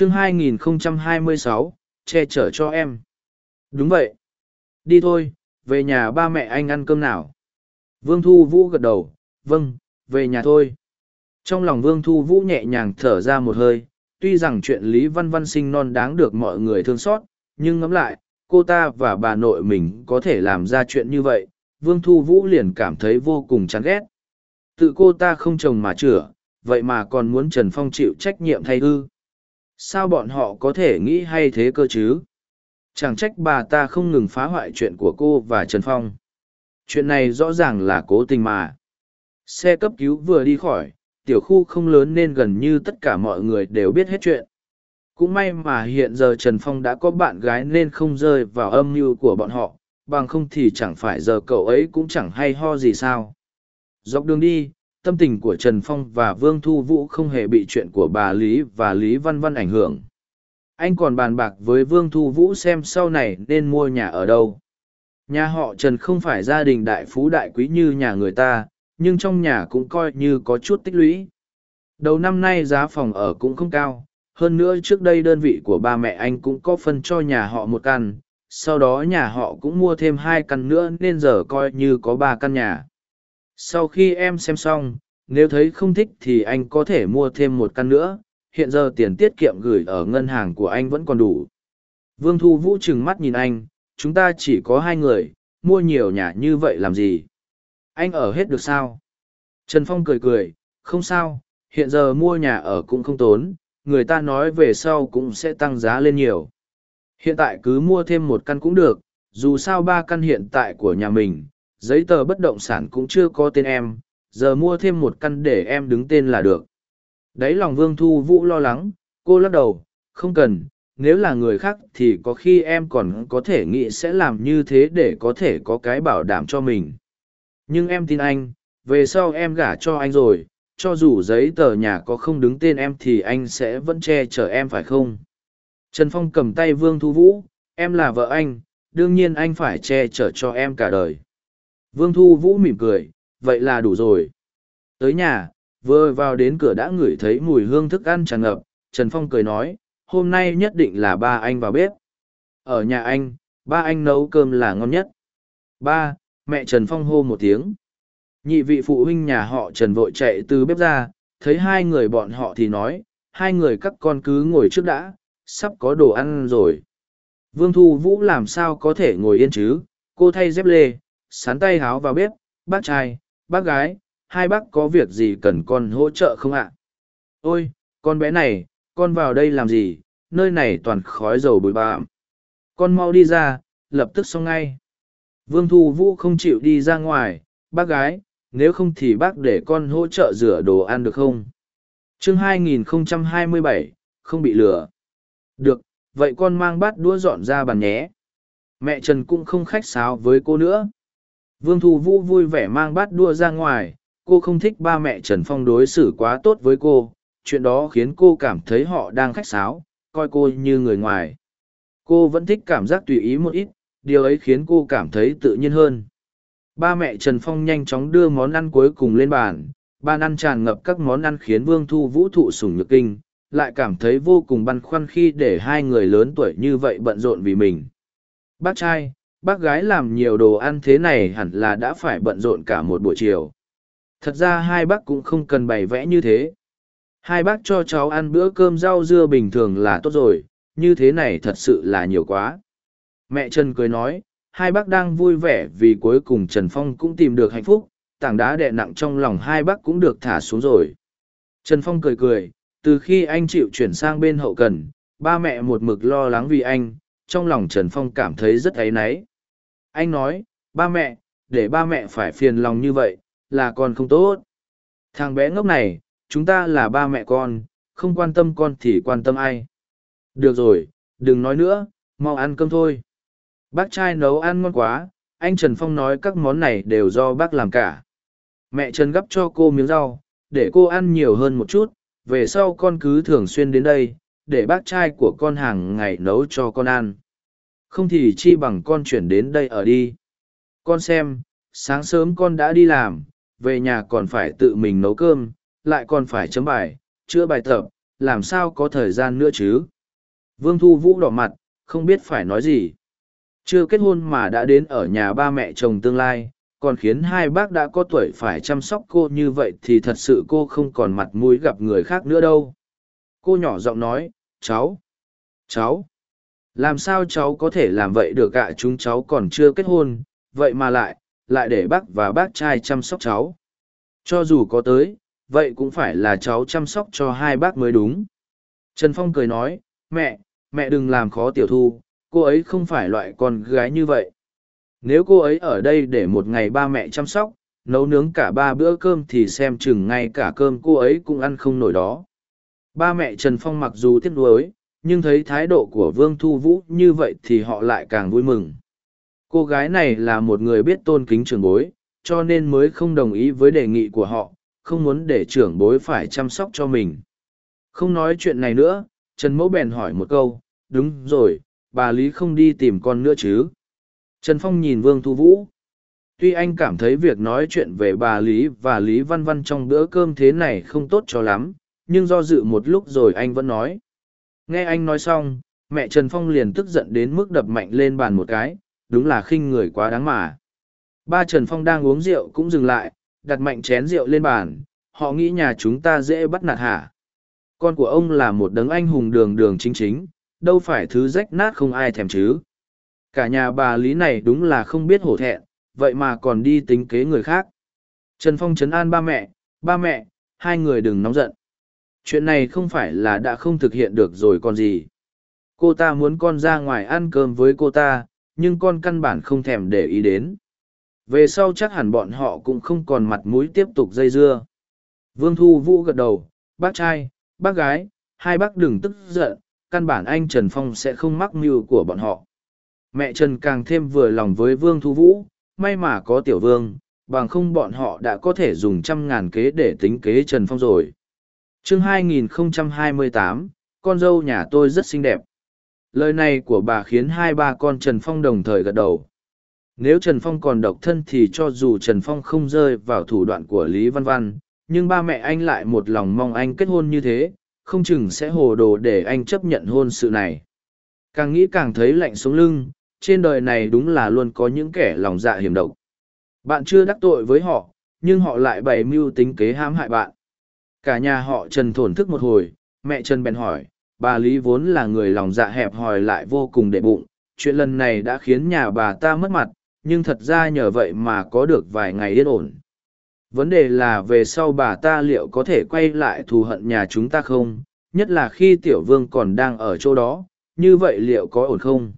chương 2026, che chở cho em. Đúng vậy. Đi thôi, về nhà ba mẹ anh ăn cơm nào. Vương Thu Vũ gật đầu, vâng, về nhà thôi. Trong lòng Vương Thu Vũ nhẹ nhàng thở ra một hơi, tuy rằng chuyện Lý Văn Văn sinh non đáng được mọi người thương xót, nhưng ngẫm lại, cô ta và bà nội mình có thể làm ra chuyện như vậy, Vương Thu Vũ liền cảm thấy vô cùng chán ghét. Tự cô ta không chồng mà chữa, vậy mà còn muốn Trần Phong chịu trách nhiệm thay ư. Sao bọn họ có thể nghĩ hay thế cơ chứ? Chẳng trách bà ta không ngừng phá hoại chuyện của cô và Trần Phong. Chuyện này rõ ràng là cố tình mà. Xe cấp cứu vừa đi khỏi, tiểu khu không lớn nên gần như tất cả mọi người đều biết hết chuyện. Cũng may mà hiện giờ Trần Phong đã có bạn gái nên không rơi vào âm mưu của bọn họ, bằng không thì chẳng phải giờ cậu ấy cũng chẳng hay ho gì sao. Dọc đường đi, tâm tình của Trần Phong và Vương Thu Vũ không hề bị chuyện của bà Lý và Lý Văn Văn ảnh hưởng. Anh còn bàn bạc với Vương Thu Vũ xem sau này nên mua nhà ở đâu. Nhà họ Trần không phải gia đình đại phú đại quý như nhà người ta, nhưng trong nhà cũng coi như có chút tích lũy. Đầu năm nay giá phòng ở cũng không cao, hơn nữa trước đây đơn vị của ba mẹ anh cũng có phân cho nhà họ một căn, sau đó nhà họ cũng mua thêm hai căn nữa nên giờ coi như có ba căn nhà. Sau khi em xem xong, nếu thấy không thích thì anh có thể mua thêm một căn nữa, hiện giờ tiền tiết kiệm gửi ở ngân hàng của anh vẫn còn đủ. Vương Thu Vũ trừng mắt nhìn anh, chúng ta chỉ có hai người, mua nhiều nhà như vậy làm gì? Anh ở hết được sao? Trần Phong cười cười, không sao, hiện giờ mua nhà ở cũng không tốn, người ta nói về sau cũng sẽ tăng giá lên nhiều. Hiện tại cứ mua thêm một căn cũng được, dù sao ba căn hiện tại của nhà mình, giấy tờ bất động sản cũng chưa có tên em, giờ mua thêm một căn để em đứng tên là được. Đấy lòng Vương Thu Vũ lo lắng, cô lắc đầu, không cần, nếu là người khác thì có khi em còn có thể nghĩ sẽ làm như thế để có thể có cái bảo đảm cho mình. Nhưng em tin anh, về sau em gả cho anh rồi, cho dù giấy tờ nhà có không đứng tên em thì anh sẽ vẫn che chở em phải không? Trần Phong cầm tay Vương Thu Vũ, em là vợ anh, đương nhiên anh phải che chở cho em cả đời. Vương Thu Vũ mỉm cười, vậy là đủ rồi. Tới nhà, vừa vào đến cửa đã ngửi thấy mùi hương thức ăn tràn ngập, Trần Phong cười nói, hôm nay nhất định là ba anh vào bếp. Ở nhà anh, ba anh nấu cơm là ngon nhất. Ba, mẹ Trần Phong hô một tiếng. Nhị vị phụ huynh nhà họ Trần vội chạy từ bếp ra, thấy hai người bọn họ thì nói, hai người các con cứ ngồi trước đã, sắp có đồ ăn rồi. Vương Thu Vũ làm sao có thể ngồi yên chứ, cô thay dép lê, sán tay háo vào bếp, bác trai, bác gái, hai bác có việc gì cần con hỗ trợ không ạ? Ôi, con bé này, con vào đây làm gì, nơi này toàn khói dầu bụi bạm. Con mau đi ra, lập tức xong ngay. Vương Thu Vũ không chịu đi ra ngoài, bác gái, nếu không thì bác để con hỗ trợ rửa đồ ăn được không? chương 2027, không bị lừa. Được, vậy con mang bát đũa dọn ra bàn nhé. Mẹ Trần cũng không khách sáo với cô nữa. Vương Thu Vũ vui vẻ mang bát đua ra ngoài, cô không thích ba mẹ Trần Phong đối xử quá tốt với cô, chuyện đó khiến cô cảm thấy họ đang khách sáo, coi cô như người ngoài. Cô vẫn thích cảm giác tùy ý một ít, điều ấy khiến cô cảm thấy tự nhiên hơn. Ba mẹ Trần Phong nhanh chóng đưa món ăn cuối cùng lên bàn, bàn ăn tràn ngập các món ăn khiến Vương Thu Vũ thụ sủng nhược kinh, lại cảm thấy vô cùng băn khoăn khi để hai người lớn tuổi như vậy bận rộn vì mình. Bác trai, bác gái làm nhiều đồ ăn thế này hẳn là đã phải bận rộn cả một buổi chiều. Thật ra hai bác cũng không cần bày vẽ như thế. Hai bác cho cháu ăn bữa cơm rau dưa bình thường là tốt rồi, như thế này thật sự là nhiều quá. Mẹ Trần cười nói, hai bác đang vui vẻ vì cuối cùng Trần Phong cũng tìm được hạnh phúc, tảng đá đè nặng trong lòng hai bác cũng được thả xuống rồi. Trần Phong cười cười, từ khi anh chịu chuyển sang bên hậu cần, ba mẹ một mực lo lắng vì anh, trong lòng Trần Phong cảm thấy rất áy náy. Anh nói, ba mẹ, để ba mẹ phải phiền lòng như vậy, là con không tốt. Thằng bé ngốc này, chúng ta là ba mẹ con, không quan tâm con thì quan tâm ai. Được rồi, đừng nói nữa, mau ăn cơm thôi. Bác trai nấu ăn ngon quá, anh Trần Phong nói các món này đều do bác làm cả. Mẹ Trần gấp cho cô miếng rau, để cô ăn nhiều hơn một chút, về sau con cứ thường xuyên đến đây, để bác trai của con hàng ngày nấu cho con ăn. Không thì chi bằng con chuyển đến đây ở đi. Con xem, sáng sớm con đã đi làm, về nhà còn phải tự mình nấu cơm, lại còn phải chấm bài, chữa bài tập, làm sao có thời gian nữa chứ? Vương Thu Vũ đỏ mặt, không biết phải nói gì. Chưa kết hôn mà đã đến ở nhà ba mẹ chồng tương lai, còn khiến hai bác đã có tuổi phải chăm sóc cô như vậy thì thật sự cô không còn mặt mũi gặp người khác nữa đâu. Cô nhỏ giọng nói, cháu, cháu, làm sao cháu có thể làm vậy được ạ chúng cháu còn chưa kết hôn, vậy mà lại, lại để bác và bác trai chăm sóc cháu. Cho dù có tới, vậy cũng phải là cháu chăm sóc cho hai bác mới đúng. Trần Phong cười nói, mẹ, mẹ đừng làm khó tiểu thu, cô ấy không phải loại con gái như vậy. Nếu cô ấy ở đây để một ngày ba mẹ chăm sóc, nấu nướng cả ba bữa cơm thì xem chừng ngay cả cơm cô ấy cũng ăn không nổi đó. Ba mẹ Trần Phong mặc dù tiếc nuối, nhưng thấy thái độ của Vương Thu Vũ như vậy thì họ lại càng vui mừng. Cô gái này là một người biết tôn kính trưởng bối, cho nên mới không đồng ý với đề nghị của họ, không muốn để trưởng bối phải chăm sóc cho mình. Không nói chuyện này nữa, Trần Mẫu bèn hỏi một câu, đúng rồi, bà Lý không đi tìm con nữa chứ? Trần Phong nhìn Vương Thu Vũ. Tuy anh cảm thấy việc nói chuyện về bà Lý và Lý Văn Văn trong bữa cơm thế này không tốt cho lắm, nhưng do dự một lúc rồi anh vẫn nói. Nghe anh nói xong, mẹ Trần Phong liền tức giận đến mức đập mạnh lên bàn một cái, đúng là khinh người quá đáng mà. Ba Trần Phong đang uống rượu cũng dừng lại, đặt mạnh chén rượu lên bàn, họ nghĩ nhà chúng ta dễ bắt nạt hả. Con của ông là một đấng anh hùng đường đường chính chính, đâu phải thứ rách nát không ai thèm chứ. Cả nhà bà Lý này đúng là không biết hổ thẹn, vậy mà còn đi tính kế người khác. Trần Phong chấn an ba mẹ, ba mẹ, hai người đừng nóng giận. Chuyện này không phải là đã không thực hiện được rồi còn gì. Cô ta muốn con ra ngoài ăn cơm với cô ta, nhưng con căn bản không thèm để ý đến. Về sau chắc hẳn bọn họ cũng không còn mặt mũi tiếp tục dây dưa. Vương Thu Vũ gật đầu, bác trai, bác gái, hai bác đừng tức giận, căn bản anh Trần Phong sẽ không mắc mưu của bọn họ. Mẹ Trần càng thêm vừa lòng với Vương Thu Vũ, may mà có tiểu vương, bằng không bọn họ đã có thể dùng trăm ngàn kế để tính kế Trần Phong rồi chương 2028, con dâu nhà tôi rất xinh đẹp. Lời này của bà khiến hai ba con Trần Phong đồng thời gật đầu. Nếu Trần Phong còn độc thân thì cho dù Trần Phong không rơi vào thủ đoạn của Lý Văn Văn, nhưng ba mẹ anh lại một lòng mong anh kết hôn như thế, không chừng sẽ hồ đồ để anh chấp nhận hôn sự này. Càng nghĩ càng thấy lạnh sống lưng, trên đời này đúng là luôn có những kẻ lòng dạ hiểm độc. Bạn chưa đắc tội với họ, nhưng họ lại bày mưu tính kế hãm hại bạn. Cả nhà họ Trần thổn thức một hồi, mẹ Trần bèn hỏi, bà Lý vốn là người lòng dạ hẹp hòi lại vô cùng đệ bụng, chuyện lần này đã khiến nhà bà ta mất mặt, nhưng thật ra nhờ vậy mà có được vài ngày yên ổn. Vấn đề là về sau bà ta liệu có thể quay lại thù hận nhà chúng ta không, nhất là khi tiểu vương còn đang ở chỗ đó, như vậy liệu có ổn không?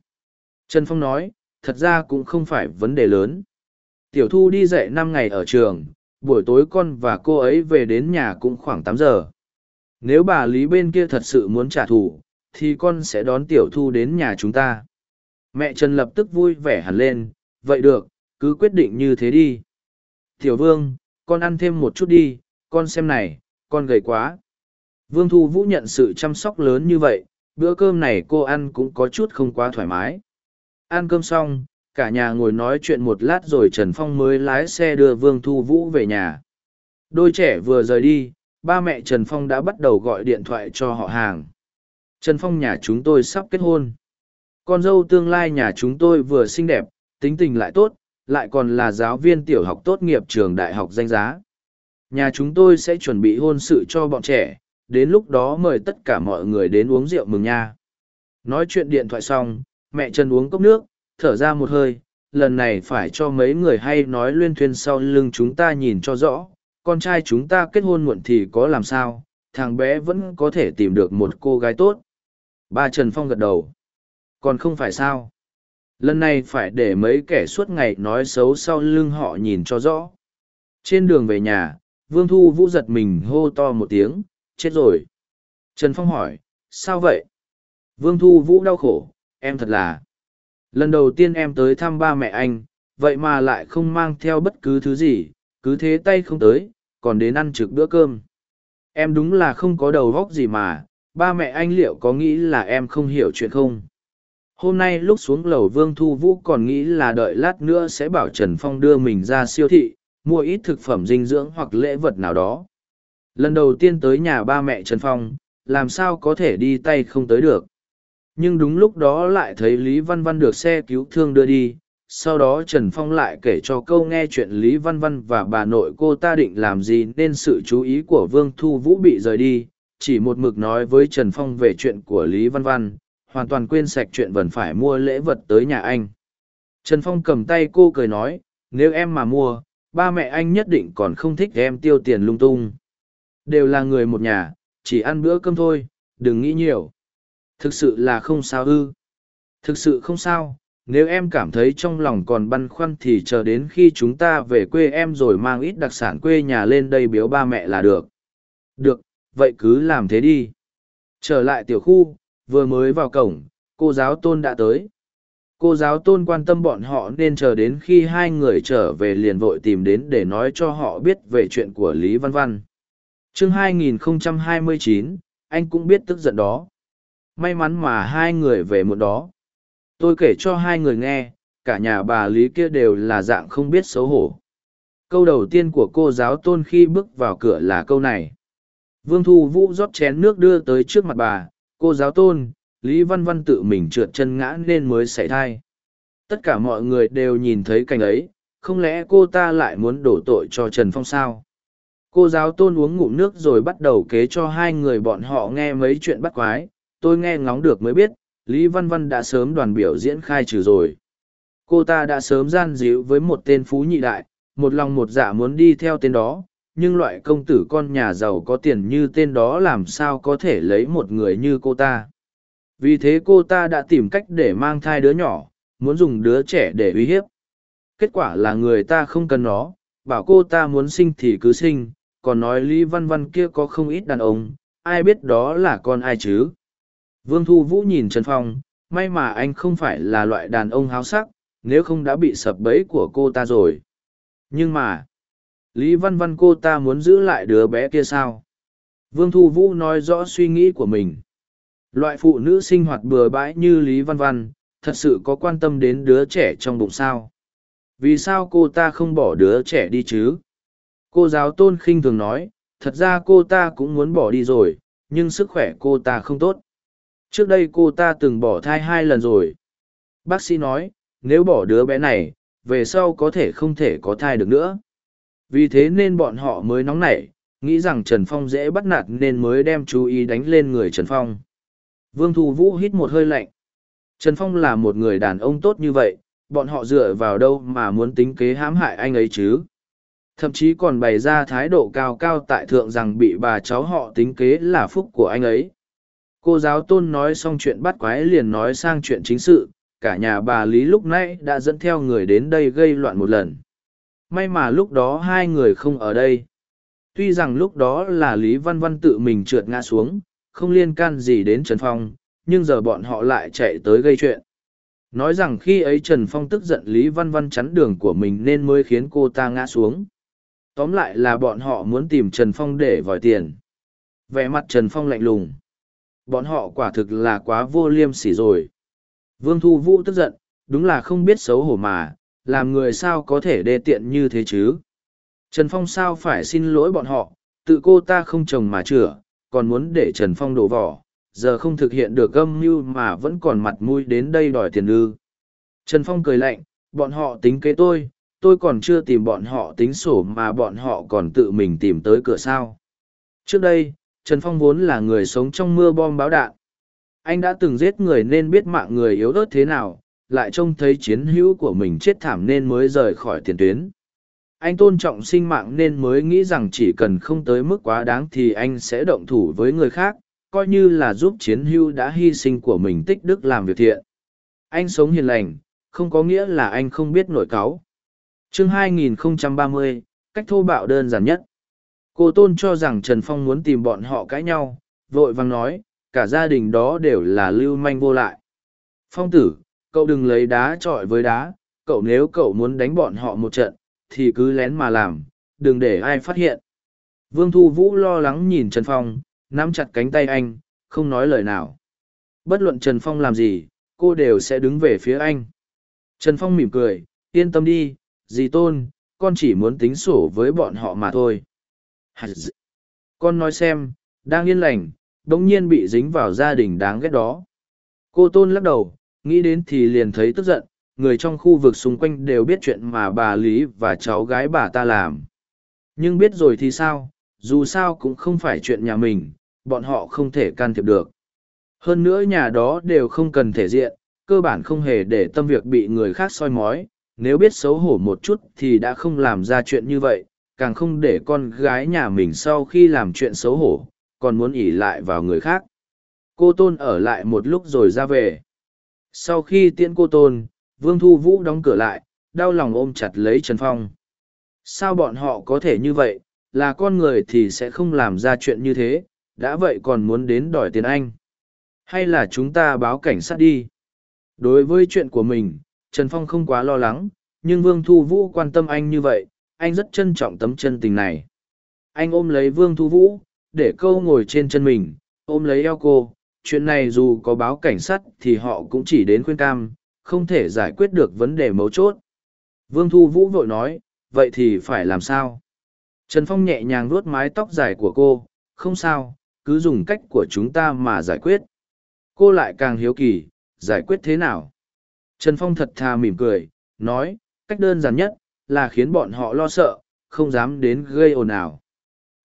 Trần Phong nói, thật ra cũng không phải vấn đề lớn. Tiểu Thu đi dạy năm ngày ở trường, buổi tối con và cô ấy về đến nhà cũng khoảng tám giờ. Nếu bà Lý bên kia thật sự muốn trả thù, thì con sẽ đón Tiểu Thu đến nhà chúng ta. Mẹ Trần lập tức vui vẻ hẳn lên, vậy được, cứ quyết định như thế đi. Tiểu Vương, con ăn thêm một chút đi, con xem này, con gầy quá. Vương Thu Vũ nhận sự chăm sóc lớn như vậy, bữa cơm này cô ăn cũng có chút không quá thoải mái. Ăn cơm xong, cả nhà ngồi nói chuyện một lát rồi Trần Phong mới lái xe đưa Vương Thu Vũ về nhà. Đôi trẻ vừa rời đi, ba mẹ Trần Phong đã bắt đầu gọi điện thoại cho họ hàng. Trần Phong nhà chúng tôi sắp kết hôn. Con dâu tương lai nhà chúng tôi vừa xinh đẹp, tính tình lại tốt, lại còn là giáo viên tiểu học tốt nghiệp trường đại học danh giá. Nhà chúng tôi sẽ chuẩn bị hôn sự cho bọn trẻ, đến lúc đó mời tất cả mọi người đến uống rượu mừng nha. Nói chuyện điện thoại xong, mẹ Trần uống cốc nước, thở ra một hơi, lần này phải cho mấy người hay nói luyên thuyên sau lưng chúng ta nhìn cho rõ, con trai chúng ta kết hôn muộn thì có làm sao, thằng bé vẫn có thể tìm được một cô gái tốt. Ba Trần Phong gật đầu. Còn không phải sao. Lần này phải để mấy kẻ suốt ngày nói xấu sau lưng họ nhìn cho rõ. Trên đường về nhà, Vương Thu Vũ giật mình hô to một tiếng, chết rồi. Trần Phong hỏi, sao vậy? Vương Thu Vũ đau khổ, em thật là lần đầu tiên em tới thăm ba mẹ anh, vậy mà lại không mang theo bất cứ thứ gì, cứ thế tay không tới, còn đến ăn trực bữa cơm. Em đúng là không có đầu vóc gì mà, ba mẹ anh liệu có nghĩ là em không hiểu chuyện không? Hôm nay lúc xuống lầu vương thu vũ còn nghĩ là đợi lát nữa sẽ bảo trần phong đưa mình ra siêu thị, mua ít thực phẩm dinh dưỡng hoặc lễ vật nào đó. Lần đầu tiên tới nhà ba mẹ trần phong, làm sao có thể đi tay không tới được. Nhưng đúng lúc đó lại thấy Lý Văn Văn được xe cứu thương đưa đi, sau đó Trần Phong lại kể cho câu nghe chuyện Lý Văn Văn và bà nội cô ta định làm gì nên sự chú ý của Vương Thu Vũ bị rời đi, chỉ một mực nói với Trần Phong về chuyện của Lý Văn Văn, hoàn toàn quên sạch chuyện vẫn phải mua lễ vật tới nhà anh. Trần Phong cầm tay cô cười nói, nếu em mà mua, ba mẹ anh nhất định còn không thích em tiêu tiền lung tung. Đều là người một nhà, chỉ ăn bữa cơm thôi, đừng nghĩ nhiều. Thực sự là không sao ư. Thực sự không sao, nếu em cảm thấy trong lòng còn băn khoăn thì chờ đến khi chúng ta về quê em rồi mang ít đặc sản quê nhà lên đây biếu ba mẹ là được. Được, vậy cứ làm thế đi. Trở lại tiểu khu, vừa mới vào cổng, cô giáo tôn đã tới. Cô giáo tôn quan tâm bọn họ nên chờ đến khi hai người trở về liền vội tìm đến để nói cho họ biết về chuyện của Lý Văn Văn. chương 2029, anh cũng biết tức giận đó. May mắn mà hai người về một đó. Tôi kể cho hai người nghe, cả nhà bà Lý kia đều là dạng không biết xấu hổ. Câu đầu tiên của cô giáo tôn khi bước vào cửa là câu này. Vương Thu Vũ rót chén nước đưa tới trước mặt bà, cô giáo tôn, Lý Văn Văn tự mình trượt chân ngã nên mới xảy thai. Tất cả mọi người đều nhìn thấy cảnh ấy, không lẽ cô ta lại muốn đổ tội cho Trần Phong sao? Cô giáo tôn uống ngụm nước rồi bắt đầu kế cho hai người bọn họ nghe mấy chuyện bắt quái, tôi nghe ngóng được mới biết, Lý Văn Văn đã sớm đoàn biểu diễn khai trừ rồi. Cô ta đã sớm gian díu với một tên phú nhị đại, một lòng một dạ muốn đi theo tên đó, nhưng loại công tử con nhà giàu có tiền như tên đó làm sao có thể lấy một người như cô ta. Vì thế cô ta đã tìm cách để mang thai đứa nhỏ, muốn dùng đứa trẻ để uy hiếp. Kết quả là người ta không cần nó, bảo cô ta muốn sinh thì cứ sinh, còn nói Lý Văn Văn kia có không ít đàn ông, ai biết đó là con ai chứ. Vương Thu Vũ nhìn Trần Phong, may mà anh không phải là loại đàn ông háo sắc, nếu không đã bị sập bẫy của cô ta rồi. Nhưng mà, Lý Văn Văn cô ta muốn giữ lại đứa bé kia sao? Vương Thu Vũ nói rõ suy nghĩ của mình. Loại phụ nữ sinh hoạt bừa bãi như Lý Văn Văn, thật sự có quan tâm đến đứa trẻ trong bụng sao? Vì sao cô ta không bỏ đứa trẻ đi chứ? Cô giáo tôn khinh thường nói, thật ra cô ta cũng muốn bỏ đi rồi, nhưng sức khỏe cô ta không tốt. Trước đây cô ta từng bỏ thai hai lần rồi. Bác sĩ nói, nếu bỏ đứa bé này, về sau có thể không thể có thai được nữa. Vì thế nên bọn họ mới nóng nảy, nghĩ rằng Trần Phong dễ bắt nạt nên mới đem chú ý đánh lên người Trần Phong. Vương Thu Vũ hít một hơi lạnh. Trần Phong là một người đàn ông tốt như vậy, bọn họ dựa vào đâu mà muốn tính kế hãm hại anh ấy chứ? Thậm chí còn bày ra thái độ cao cao tại thượng rằng bị bà cháu họ tính kế là phúc của anh ấy. Cô giáo tôn nói xong chuyện bắt quái liền nói sang chuyện chính sự, cả nhà bà Lý lúc nãy đã dẫn theo người đến đây gây loạn một lần. May mà lúc đó hai người không ở đây. Tuy rằng lúc đó là Lý Văn Văn tự mình trượt ngã xuống, không liên can gì đến Trần Phong, nhưng giờ bọn họ lại chạy tới gây chuyện. Nói rằng khi ấy Trần Phong tức giận Lý Văn Văn chắn đường của mình nên mới khiến cô ta ngã xuống. Tóm lại là bọn họ muốn tìm Trần Phong để vòi tiền. Vẻ mặt Trần Phong lạnh lùng. Bọn họ quả thực là quá vô liêm sỉ rồi. Vương Thu Vũ tức giận, đúng là không biết xấu hổ mà, làm người sao có thể đê tiện như thế chứ. Trần Phong sao phải xin lỗi bọn họ, tự cô ta không chồng mà chữa, còn muốn để Trần Phong đổ vỏ, giờ không thực hiện được âm mưu mà vẫn còn mặt mũi đến đây đòi tiền ư. Trần Phong cười lạnh, bọn họ tính kế tôi, tôi còn chưa tìm bọn họ tính sổ mà bọn họ còn tự mình tìm tới cửa sao. Trước đây, Trần Phong vốn là người sống trong mưa bom báo đạn. Anh đã từng giết người nên biết mạng người yếu ớt thế nào, lại trông thấy chiến hữu của mình chết thảm nên mới rời khỏi tiền tuyến. Anh tôn trọng sinh mạng nên mới nghĩ rằng chỉ cần không tới mức quá đáng thì anh sẽ động thủ với người khác, coi như là giúp chiến hữu đã hy sinh của mình tích đức làm việc thiện. Anh sống hiền lành, không có nghĩa là anh không biết nổi cáu. Chương 2030, cách thô bạo đơn giản nhất. Cô Tôn cho rằng Trần Phong muốn tìm bọn họ cãi nhau, vội vàng nói, cả gia đình đó đều là lưu manh vô lại. Phong tử, cậu đừng lấy đá trọi với đá, cậu nếu cậu muốn đánh bọn họ một trận, thì cứ lén mà làm, đừng để ai phát hiện. Vương Thu Vũ lo lắng nhìn Trần Phong, nắm chặt cánh tay anh, không nói lời nào. Bất luận Trần Phong làm gì, cô đều sẽ đứng về phía anh. Trần Phong mỉm cười, yên tâm đi, dì tôn, con chỉ muốn tính sổ với bọn họ mà thôi. Con nói xem, đang yên lành, đống nhiên bị dính vào gia đình đáng ghét đó. Cô Tôn lắc đầu, nghĩ đến thì liền thấy tức giận, người trong khu vực xung quanh đều biết chuyện mà bà Lý và cháu gái bà ta làm. Nhưng biết rồi thì sao, dù sao cũng không phải chuyện nhà mình, bọn họ không thể can thiệp được. Hơn nữa nhà đó đều không cần thể diện, cơ bản không hề để tâm việc bị người khác soi mói, nếu biết xấu hổ một chút thì đã không làm ra chuyện như vậy, càng không để con gái nhà mình sau khi làm chuyện xấu hổ, còn muốn ỉ lại vào người khác. Cô Tôn ở lại một lúc rồi ra về. Sau khi tiễn cô Tôn, Vương Thu Vũ đóng cửa lại, đau lòng ôm chặt lấy Trần Phong. Sao bọn họ có thể như vậy, là con người thì sẽ không làm ra chuyện như thế, đã vậy còn muốn đến đòi tiền anh. Hay là chúng ta báo cảnh sát đi? Đối với chuyện của mình, Trần Phong không quá lo lắng, nhưng Vương Thu Vũ quan tâm anh như vậy, anh rất trân trọng tấm chân tình này. Anh ôm lấy Vương Thu Vũ, để câu ngồi trên chân mình, ôm lấy eo cô. Chuyện này dù có báo cảnh sát thì họ cũng chỉ đến khuyên cam, không thể giải quyết được vấn đề mấu chốt. Vương Thu Vũ vội nói, vậy thì phải làm sao? Trần Phong nhẹ nhàng vuốt mái tóc dài của cô, không sao, cứ dùng cách của chúng ta mà giải quyết. Cô lại càng hiếu kỳ, giải quyết thế nào? Trần Phong thật thà mỉm cười, nói, cách đơn giản nhất, là khiến bọn họ lo sợ, không dám đến gây ồn ào.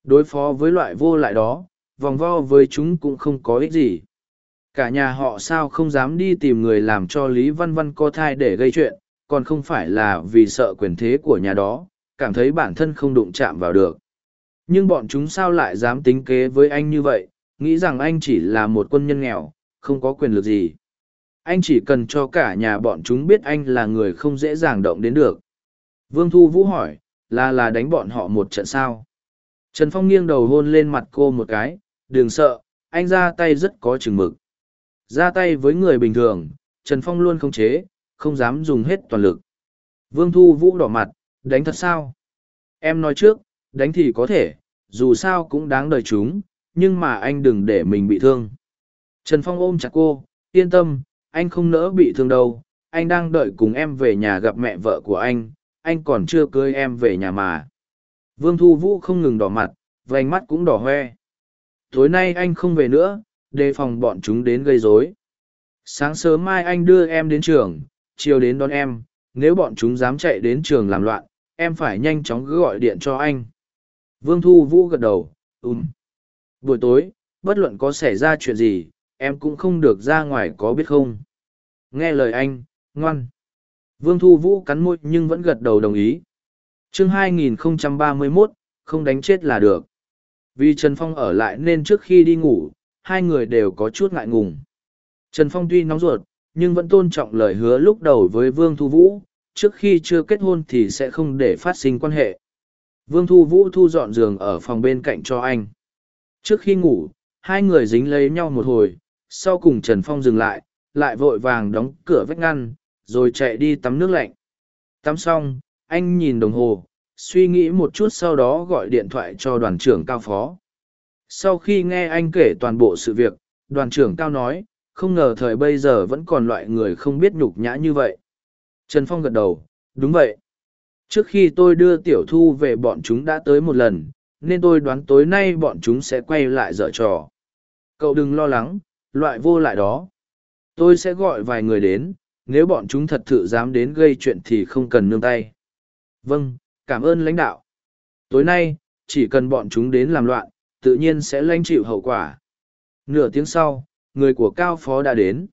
Đối phó với loại vô lại đó, vòng vo với chúng cũng không có ích gì. Cả nhà họ sao không dám đi tìm người làm cho Lý Văn Văn có thai để gây chuyện, còn không phải là vì sợ quyền thế của nhà đó, cảm thấy bản thân không đụng chạm vào được. Nhưng bọn chúng sao lại dám tính kế với anh như vậy, nghĩ rằng anh chỉ là một quân nhân nghèo, không có quyền lực gì. Anh chỉ cần cho cả nhà bọn chúng biết anh là người không dễ dàng động đến được. Vương Thu Vũ hỏi, là là đánh bọn họ một trận sao? Trần Phong nghiêng đầu hôn lên mặt cô một cái, đừng sợ, anh ra tay rất có chừng mực. Ra tay với người bình thường, Trần Phong luôn không chế, không dám dùng hết toàn lực. Vương Thu Vũ đỏ mặt, đánh thật sao? Em nói trước, đánh thì có thể, dù sao cũng đáng đời chúng, nhưng mà anh đừng để mình bị thương. Trần Phong ôm chặt cô, yên tâm, anh không nỡ bị thương đâu, anh đang đợi cùng em về nhà gặp mẹ vợ của anh, anh còn chưa cưới em về nhà mà. Vương Thu Vũ không ngừng đỏ mặt, vành mắt cũng đỏ hoe. Tối nay anh không về nữa, đề phòng bọn chúng đến gây rối. Sáng sớm mai anh đưa em đến trường, chiều đến đón em, nếu bọn chúng dám chạy đến trường làm loạn, em phải nhanh chóng gọi điện cho anh. Vương Thu Vũ gật đầu, ừm. Buổi tối, bất luận có xảy ra chuyện gì, em cũng không được ra ngoài có biết không. Nghe lời anh, ngoan. Vương Thu Vũ cắn môi nhưng vẫn gật đầu đồng ý. chương 2031, không đánh chết là được. Vì Trần Phong ở lại nên trước khi đi ngủ, hai người đều có chút ngại ngùng. Trần Phong tuy nóng ruột, nhưng vẫn tôn trọng lời hứa lúc đầu với Vương Thu Vũ, trước khi chưa kết hôn thì sẽ không để phát sinh quan hệ. Vương Thu Vũ thu dọn giường ở phòng bên cạnh cho anh. Trước khi ngủ, hai người dính lấy nhau một hồi, sau cùng Trần Phong dừng lại, lại vội vàng đóng cửa vách ngăn, rồi chạy đi tắm nước lạnh. Tắm xong, anh nhìn đồng hồ, suy nghĩ một chút sau đó gọi điện thoại cho đoàn trưởng cao phó. Sau khi nghe anh kể toàn bộ sự việc, đoàn trưởng cao nói, không ngờ thời bây giờ vẫn còn loại người không biết nhục nhã như vậy. Trần Phong gật đầu, đúng vậy. Trước khi tôi đưa tiểu thu về bọn chúng đã tới một lần, nên tôi đoán tối nay bọn chúng sẽ quay lại dở trò. Cậu đừng lo lắng, loại vô lại đó. Tôi sẽ gọi vài người đến, nếu bọn chúng thật sự dám đến gây chuyện thì không cần nương tay. Vâng, cảm ơn lãnh đạo. Tối nay, chỉ cần bọn chúng đến làm loạn, tự nhiên sẽ lãnh chịu hậu quả. Nửa tiếng sau, người của cao phó đã đến.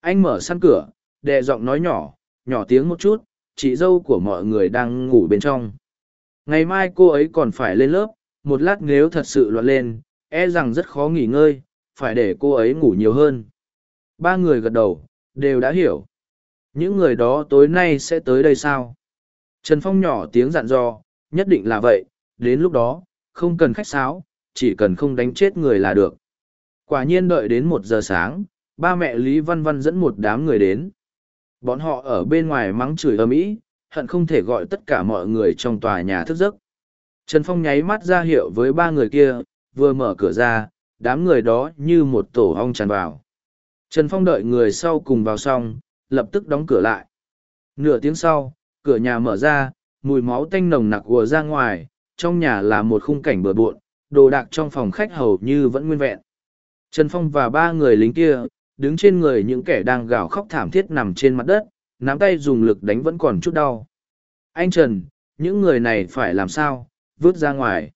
Anh mở săn cửa, đè giọng nói nhỏ, nhỏ tiếng một chút, chị dâu của mọi người đang ngủ bên trong. Ngày mai cô ấy còn phải lên lớp, một lát nếu thật sự loạn lên, e rằng rất khó nghỉ ngơi, phải để cô ấy ngủ nhiều hơn. Ba người gật đầu, đều đã hiểu. Những người đó tối nay sẽ tới đây sao? Trần Phong nhỏ tiếng dặn dò, nhất định là vậy, đến lúc đó, không cần khách sáo, chỉ cần không đánh chết người là được. Quả nhiên đợi đến một giờ sáng, ba mẹ Lý Văn Văn dẫn một đám người đến. Bọn họ ở bên ngoài mắng chửi ầm ĩ, hận không thể gọi tất cả mọi người trong tòa nhà thức giấc. Trần Phong nháy mắt ra hiệu với ba người kia, vừa mở cửa ra, đám người đó như một tổ ong tràn vào. Trần Phong đợi người sau cùng vào xong, lập tức đóng cửa lại. Nửa tiếng sau, cửa nhà mở ra, mùi máu tanh nồng nặc ùa ra ngoài, trong nhà là một khung cảnh bừa bộn, đồ đạc trong phòng khách hầu như vẫn nguyên vẹn. Trần Phong và ba người lính kia, đứng trên người những kẻ đang gào khóc thảm thiết nằm trên mặt đất, nắm tay dùng lực đánh vẫn còn chút đau. Anh Trần, những người này phải làm sao, vứt ra ngoài.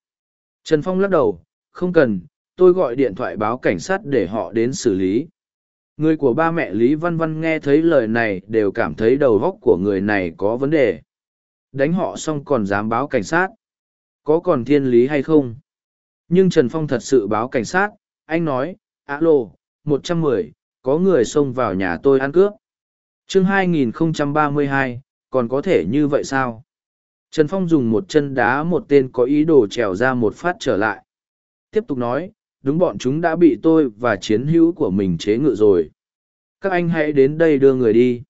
Trần Phong lắc đầu, không cần, tôi gọi điện thoại báo cảnh sát để họ đến xử lý. Người của ba mẹ Lý Văn Văn nghe thấy lời này đều cảm thấy đầu góc của người này có vấn đề. Đánh họ xong còn dám báo cảnh sát. Có còn thiên lý hay không? Nhưng Trần Phong thật sự báo cảnh sát, anh nói, alo, một trăm mười, có người xông vào nhà tôi ăn cướp. chương 2032, còn có thể như vậy sao? Trần Phong dùng một chân đá một tên có ý đồ trèo ra một phát trở lại. Tiếp tục nói, đúng bọn chúng đã bị tôi và chiến hữu của mình chế ngự rồi. Các anh hãy đến đây đưa người đi.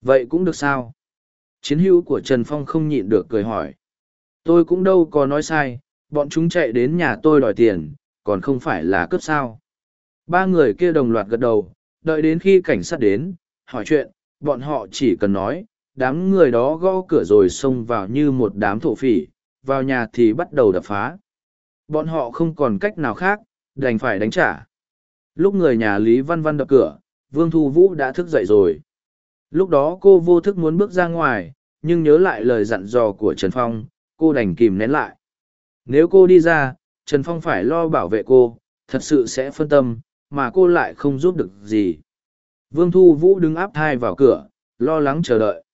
Vậy cũng được sao? Chiến hữu của Trần Phong không nhịn được cười hỏi. Tôi cũng đâu có nói sai, bọn chúng chạy đến nhà tôi đòi tiền, còn không phải là cướp sao. Ba người kia đồng loạt gật đầu, đợi đến khi cảnh sát đến, hỏi chuyện, bọn họ chỉ cần nói, đám người đó gõ cửa rồi xông vào như một đám thổ phỉ, vào nhà thì bắt đầu đập phá. Bọn họ không còn cách nào khác, đành phải đánh trả. Lúc người nhà Lý Văn Văn đập cửa, Vương Thu Vũ đã thức dậy rồi. Lúc đó cô vô thức muốn bước ra ngoài, nhưng nhớ lại lời dặn dò của Trần Phong, cô đành kìm nén lại. Nếu cô đi ra, Trần Phong phải lo bảo vệ cô, thật sự sẽ phân tâm, mà cô lại không giúp được gì. Vương Thu Vũ đứng áp thai vào cửa, lo lắng chờ đợi.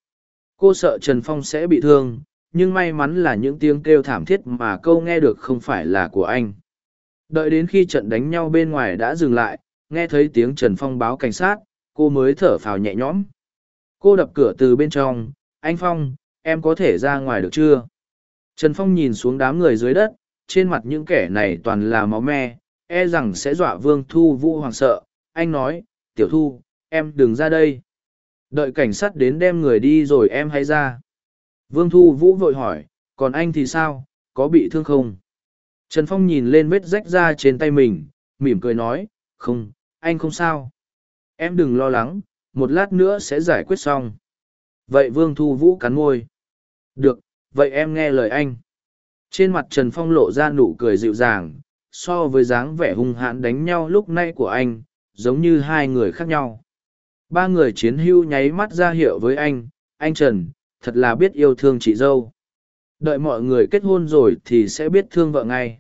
Cô sợ Trần Phong sẽ bị thương, nhưng may mắn là những tiếng kêu thảm thiết mà câu nghe được không phải là của anh. Đợi đến khi trận đánh nhau bên ngoài đã dừng lại, nghe thấy tiếng Trần Phong báo cảnh sát, cô mới thở phào nhẹ nhõm. Cô đập cửa từ bên trong, anh Phong, em có thể ra ngoài được chưa? Trần Phong nhìn xuống đám người dưới đất, trên mặt những kẻ này toàn là máu me, e rằng sẽ dọa Vương Thu Vũ hoàng sợ. Anh nói, Tiểu Thu, em đừng ra đây. Đợi cảnh sát đến đem người đi rồi em hãy ra. Vương Thu Vũ vội hỏi, còn anh thì sao, có bị thương không? Trần Phong nhìn lên vết rách ra trên tay mình, mỉm cười nói, không, anh không sao. Em đừng lo lắng, một lát nữa sẽ giải quyết xong. Vậy Vương Thu Vũ cắn môi. Được, vậy em nghe lời anh. Trên mặt Trần Phong lộ ra nụ cười dịu dàng, so với dáng vẻ hung hãn đánh nhau lúc nay của anh, giống như hai người khác nhau. Ba người chiến hưu nháy mắt ra hiệu với anh, anh Trần, thật là biết yêu thương chị dâu. Đợi mọi người kết hôn rồi thì sẽ biết thương vợ ngay.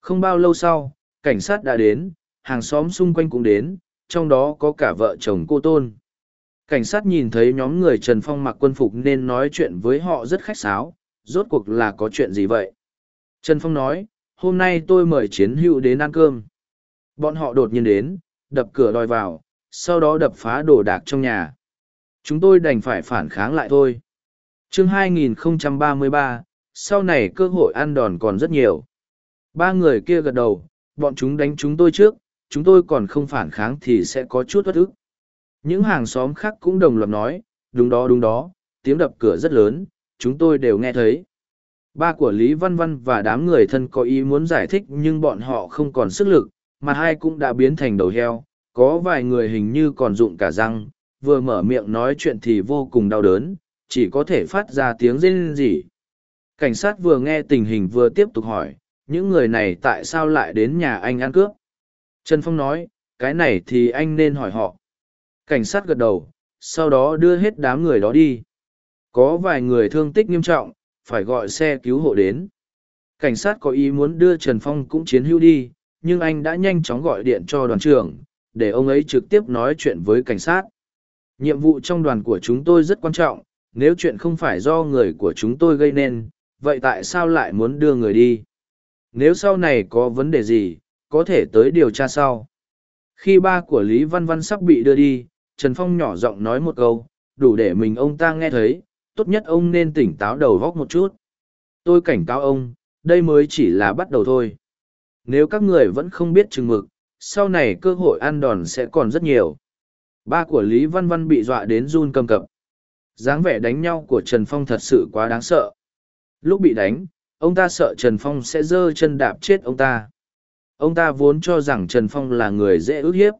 Không bao lâu sau, cảnh sát đã đến, hàng xóm xung quanh cũng đến, trong đó có cả vợ chồng cô Tôn. Cảnh sát nhìn thấy nhóm người Trần Phong mặc quân phục nên nói chuyện với họ rất khách sáo, rốt cuộc là có chuyện gì vậy? Trần Phong nói, hôm nay tôi mời chiến hữu đến ăn cơm. Bọn họ đột nhiên đến, đập cửa đòi vào, sau đó đập phá đồ đạc trong nhà. Chúng tôi đành phải phản kháng lại thôi chương 2033, sau này cơ hội ăn đòn còn rất nhiều. Ba người kia gật đầu, bọn chúng đánh chúng tôi trước, chúng tôi còn không phản kháng thì sẽ có chút bất ức. Những hàng xóm khác cũng đồng loạt nói, đúng đó đúng đó, tiếng đập cửa rất lớn, chúng tôi đều nghe thấy. Ba của Lý Văn Văn và đám người thân có ý muốn giải thích nhưng bọn họ không còn sức lực, mà hai cũng đã biến thành đầu heo, có vài người hình như còn rụng cả răng, vừa mở miệng nói chuyện thì vô cùng đau đớn, chỉ có thể phát ra tiếng rên rỉ. Cảnh sát vừa nghe tình hình vừa tiếp tục hỏi, những người này tại sao lại đến nhà anh ăn cướp? Trần Phong nói, cái này thì anh nên hỏi họ. Cảnh sát gật đầu, sau đó đưa hết đám người đó đi. Có vài người thương tích nghiêm trọng, phải gọi xe cứu hộ đến. Cảnh sát có ý muốn đưa Trần Phong cũng chiến hữu đi, nhưng anh đã nhanh chóng gọi điện cho đoàn trưởng, để ông ấy trực tiếp nói chuyện với cảnh sát. Nhiệm vụ trong đoàn của chúng tôi rất quan trọng, nếu chuyện không phải do người của chúng tôi gây nên, vậy tại sao lại muốn đưa người đi? Nếu sau này có vấn đề gì, có thể tới điều tra sau. Khi ba của Lý Văn Văn sắp bị đưa đi, Trần Phong nhỏ giọng nói một câu, đủ để mình ông ta nghe thấy, tốt nhất ông nên tỉnh táo đầu góc một chút. Tôi cảnh cáo ông, đây mới chỉ là bắt đầu thôi. Nếu các người vẫn không biết chừng mực, sau này cơ hội ăn đòn sẽ còn rất nhiều. Ba của Lý Văn Văn bị dọa đến run cầm cập dáng vẻ đánh nhau của Trần Phong thật sự quá đáng sợ. Lúc bị đánh, ông ta sợ Trần Phong sẽ giơ chân đạp chết ông ta. Ông ta vốn cho rằng Trần Phong là người dễ ức hiếp.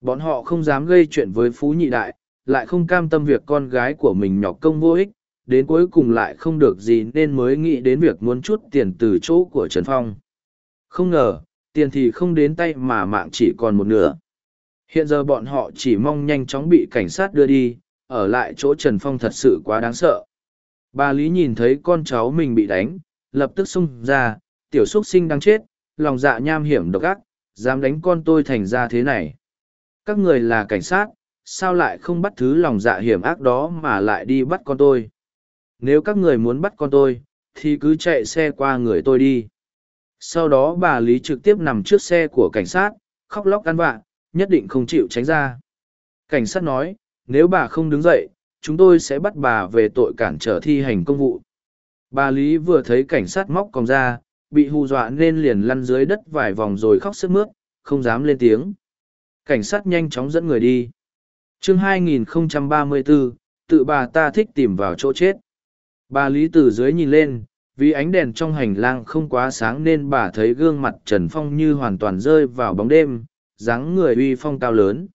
Bọn họ không dám gây chuyện với Phú Nhị Đại, lại không cam tâm việc con gái của mình nhọc công vô ích, đến cuối cùng lại không được gì nên mới nghĩ đến việc muốn chút tiền từ chỗ của Trần Phong. Không ngờ, Tiền thì không đến tay mà mạng chỉ còn một nửa. Hiện giờ bọn họ chỉ mong nhanh chóng bị cảnh sát đưa đi, ở lại chỗ Trần Phong thật sự quá đáng sợ. Bà Lý nhìn thấy con cháu mình bị đánh, lập tức xung ra, tiểu xuất sinh đang chết, lòng dạ nham hiểm độc ác, dám đánh con tôi thành ra thế này. Các người là cảnh sát, sao lại không bắt thứ lòng dạ hiểm ác đó mà lại đi bắt con tôi? Nếu các người muốn bắt con tôi, thì cứ chạy xe qua người tôi đi. Sau đó bà Lý trực tiếp nằm trước xe của cảnh sát, khóc lóc ăn vạ, nhất định không chịu tránh ra. Cảnh sát nói, nếu bà không đứng dậy, chúng tôi sẽ bắt bà về tội cản trở thi hành công vụ. Bà Lý vừa thấy cảnh sát móc còng ra, bị hù dọa nên liền lăn dưới đất vài vòng rồi khóc sức mướt, không dám lên tiếng. Cảnh sát nhanh chóng dẫn người đi. chương 2034, tự bà ta thích tìm vào chỗ chết. Bà Lý từ dưới nhìn lên, vì ánh đèn trong hành lang không quá sáng nên bà thấy gương mặt Trần Phong như hoàn toàn rơi vào bóng đêm, dáng người uy phong cao lớn.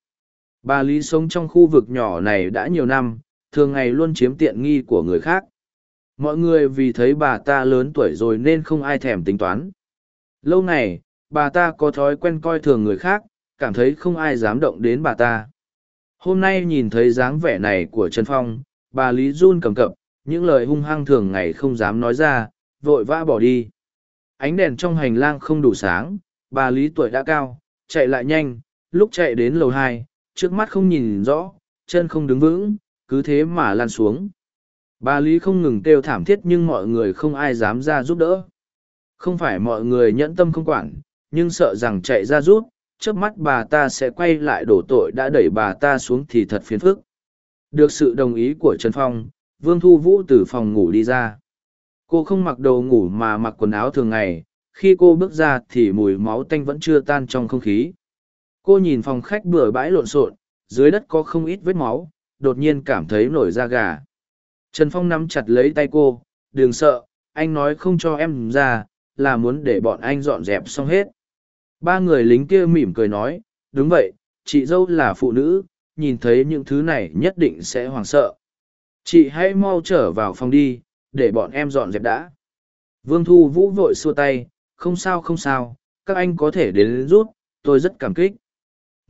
Bà Lý sống trong khu vực nhỏ này đã nhiều năm, thường ngày luôn chiếm tiện nghi của người khác. Mọi người vì thấy bà ta lớn tuổi rồi nên không ai thèm tính toán. Lâu này, bà ta có thói quen coi thường người khác, cảm thấy không ai dám động đến bà ta. Hôm nay nhìn thấy dáng vẻ này của Trần Phong, bà Lý run cầm cập, những lời hung hăng thường ngày không dám nói ra, vội vã bỏ đi. Ánh đèn trong hành lang không đủ sáng, bà Lý tuổi đã cao, chạy lại nhanh, lúc chạy đến lầu hai, trước mắt không nhìn rõ, chân không đứng vững, cứ thế mà lan xuống. Bà Lý không ngừng kêu thảm thiết nhưng mọi người không ai dám ra giúp đỡ. Không phải mọi người nhẫn tâm không quản, nhưng sợ rằng chạy ra giúp, trước mắt bà ta sẽ quay lại đổ tội đã đẩy bà ta xuống thì thật phiền phức. Được sự đồng ý của Trần Phong, Vương Thu Vũ từ phòng ngủ đi ra. Cô không mặc đồ ngủ mà mặc quần áo thường ngày, khi cô bước ra thì mùi máu tanh vẫn chưa tan trong không khí. Cô nhìn phòng khách bừa bãi lộn xộn, dưới đất có không ít vết máu, đột nhiên cảm thấy nổi da gà. Trần Phong nắm chặt lấy tay cô, đừng sợ, anh nói không cho em ra, là muốn để bọn anh dọn dẹp xong hết. Ba người lính kia mỉm cười nói, đúng vậy, chị dâu là phụ nữ, nhìn thấy những thứ này nhất định sẽ hoảng sợ. Chị hãy mau trở vào phòng đi, để bọn em dọn dẹp đã. Vương Thu Vũ vội xua tay, không sao không sao, các anh có thể đến rút, tôi rất cảm kích.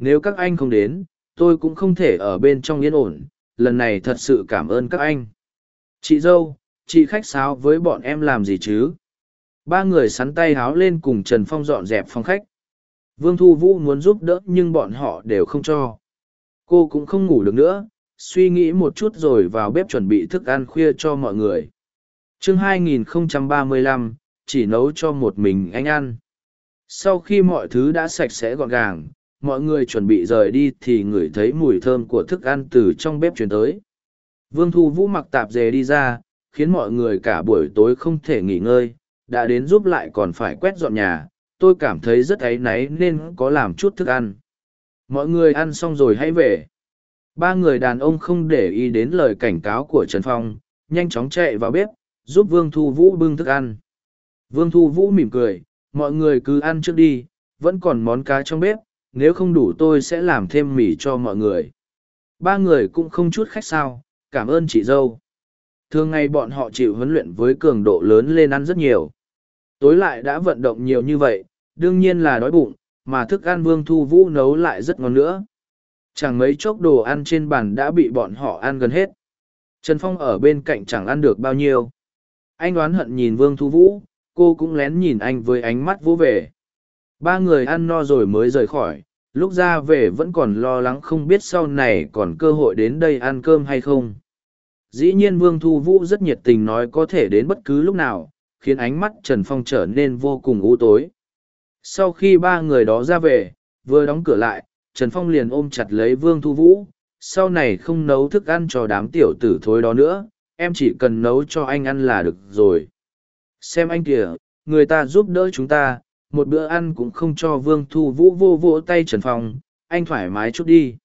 Nếu các anh không đến, tôi cũng không thể ở bên trong yên ổn, lần này thật sự cảm ơn các anh. Chị dâu, chị khách sáo với bọn em làm gì chứ? Ba người sắn tay háo lên cùng Trần Phong dọn dẹp phòng khách. Vương Thu Vũ muốn giúp đỡ nhưng bọn họ đều không cho. Cô cũng không ngủ được nữa, suy nghĩ một chút rồi vào bếp chuẩn bị thức ăn khuya cho mọi người. chương 2035, chỉ nấu cho một mình anh ăn. Sau khi mọi thứ đã sạch sẽ gọn gàng, mọi người chuẩn bị rời đi thì ngửi thấy mùi thơm của thức ăn từ trong bếp chuyển tới. Vương Thu Vũ mặc tạp dề đi ra, khiến mọi người cả buổi tối không thể nghỉ ngơi, đã đến giúp lại còn phải quét dọn nhà, tôi cảm thấy rất áy náy nên có làm chút thức ăn. Mọi người ăn xong rồi hãy về. Ba người đàn ông không để ý đến lời cảnh cáo của Trần Phong, nhanh chóng chạy vào bếp, giúp Vương Thu Vũ bưng thức ăn. Vương Thu Vũ mỉm cười, mọi người cứ ăn trước đi, vẫn còn món cá trong bếp, nếu không đủ tôi sẽ làm thêm mì cho mọi người. Ba người cũng không chút khách sao, cảm ơn chị dâu. Thường ngày bọn họ chịu huấn luyện với cường độ lớn lên ăn rất nhiều. Tối lại đã vận động nhiều như vậy, đương nhiên là đói bụng, mà thức ăn Vương Thu Vũ nấu lại rất ngon nữa. Chẳng mấy chốc đồ ăn trên bàn đã bị bọn họ ăn gần hết. Trần Phong ở bên cạnh chẳng ăn được bao nhiêu. Anh đoán hận nhìn Vương Thu Vũ, cô cũng lén nhìn anh với ánh mắt vỗ về. Ba người ăn no rồi mới rời khỏi, lúc ra về vẫn còn lo lắng không biết sau này còn cơ hội đến đây ăn cơm hay không. Dĩ nhiên Vương Thu Vũ rất nhiệt tình nói có thể đến bất cứ lúc nào, khiến ánh mắt Trần Phong trở nên vô cùng u tối. Sau khi ba người đó ra về, vừa đóng cửa lại, Trần Phong liền ôm chặt lấy Vương Thu Vũ, sau này không nấu thức ăn cho đám tiểu tử thối đó nữa, em chỉ cần nấu cho anh ăn là được rồi. Xem anh kìa, người ta giúp đỡ chúng ta, một bữa ăn cũng không cho Vương Thu Vũ vô vỗ tay Trần Phong, anh thoải mái chút đi.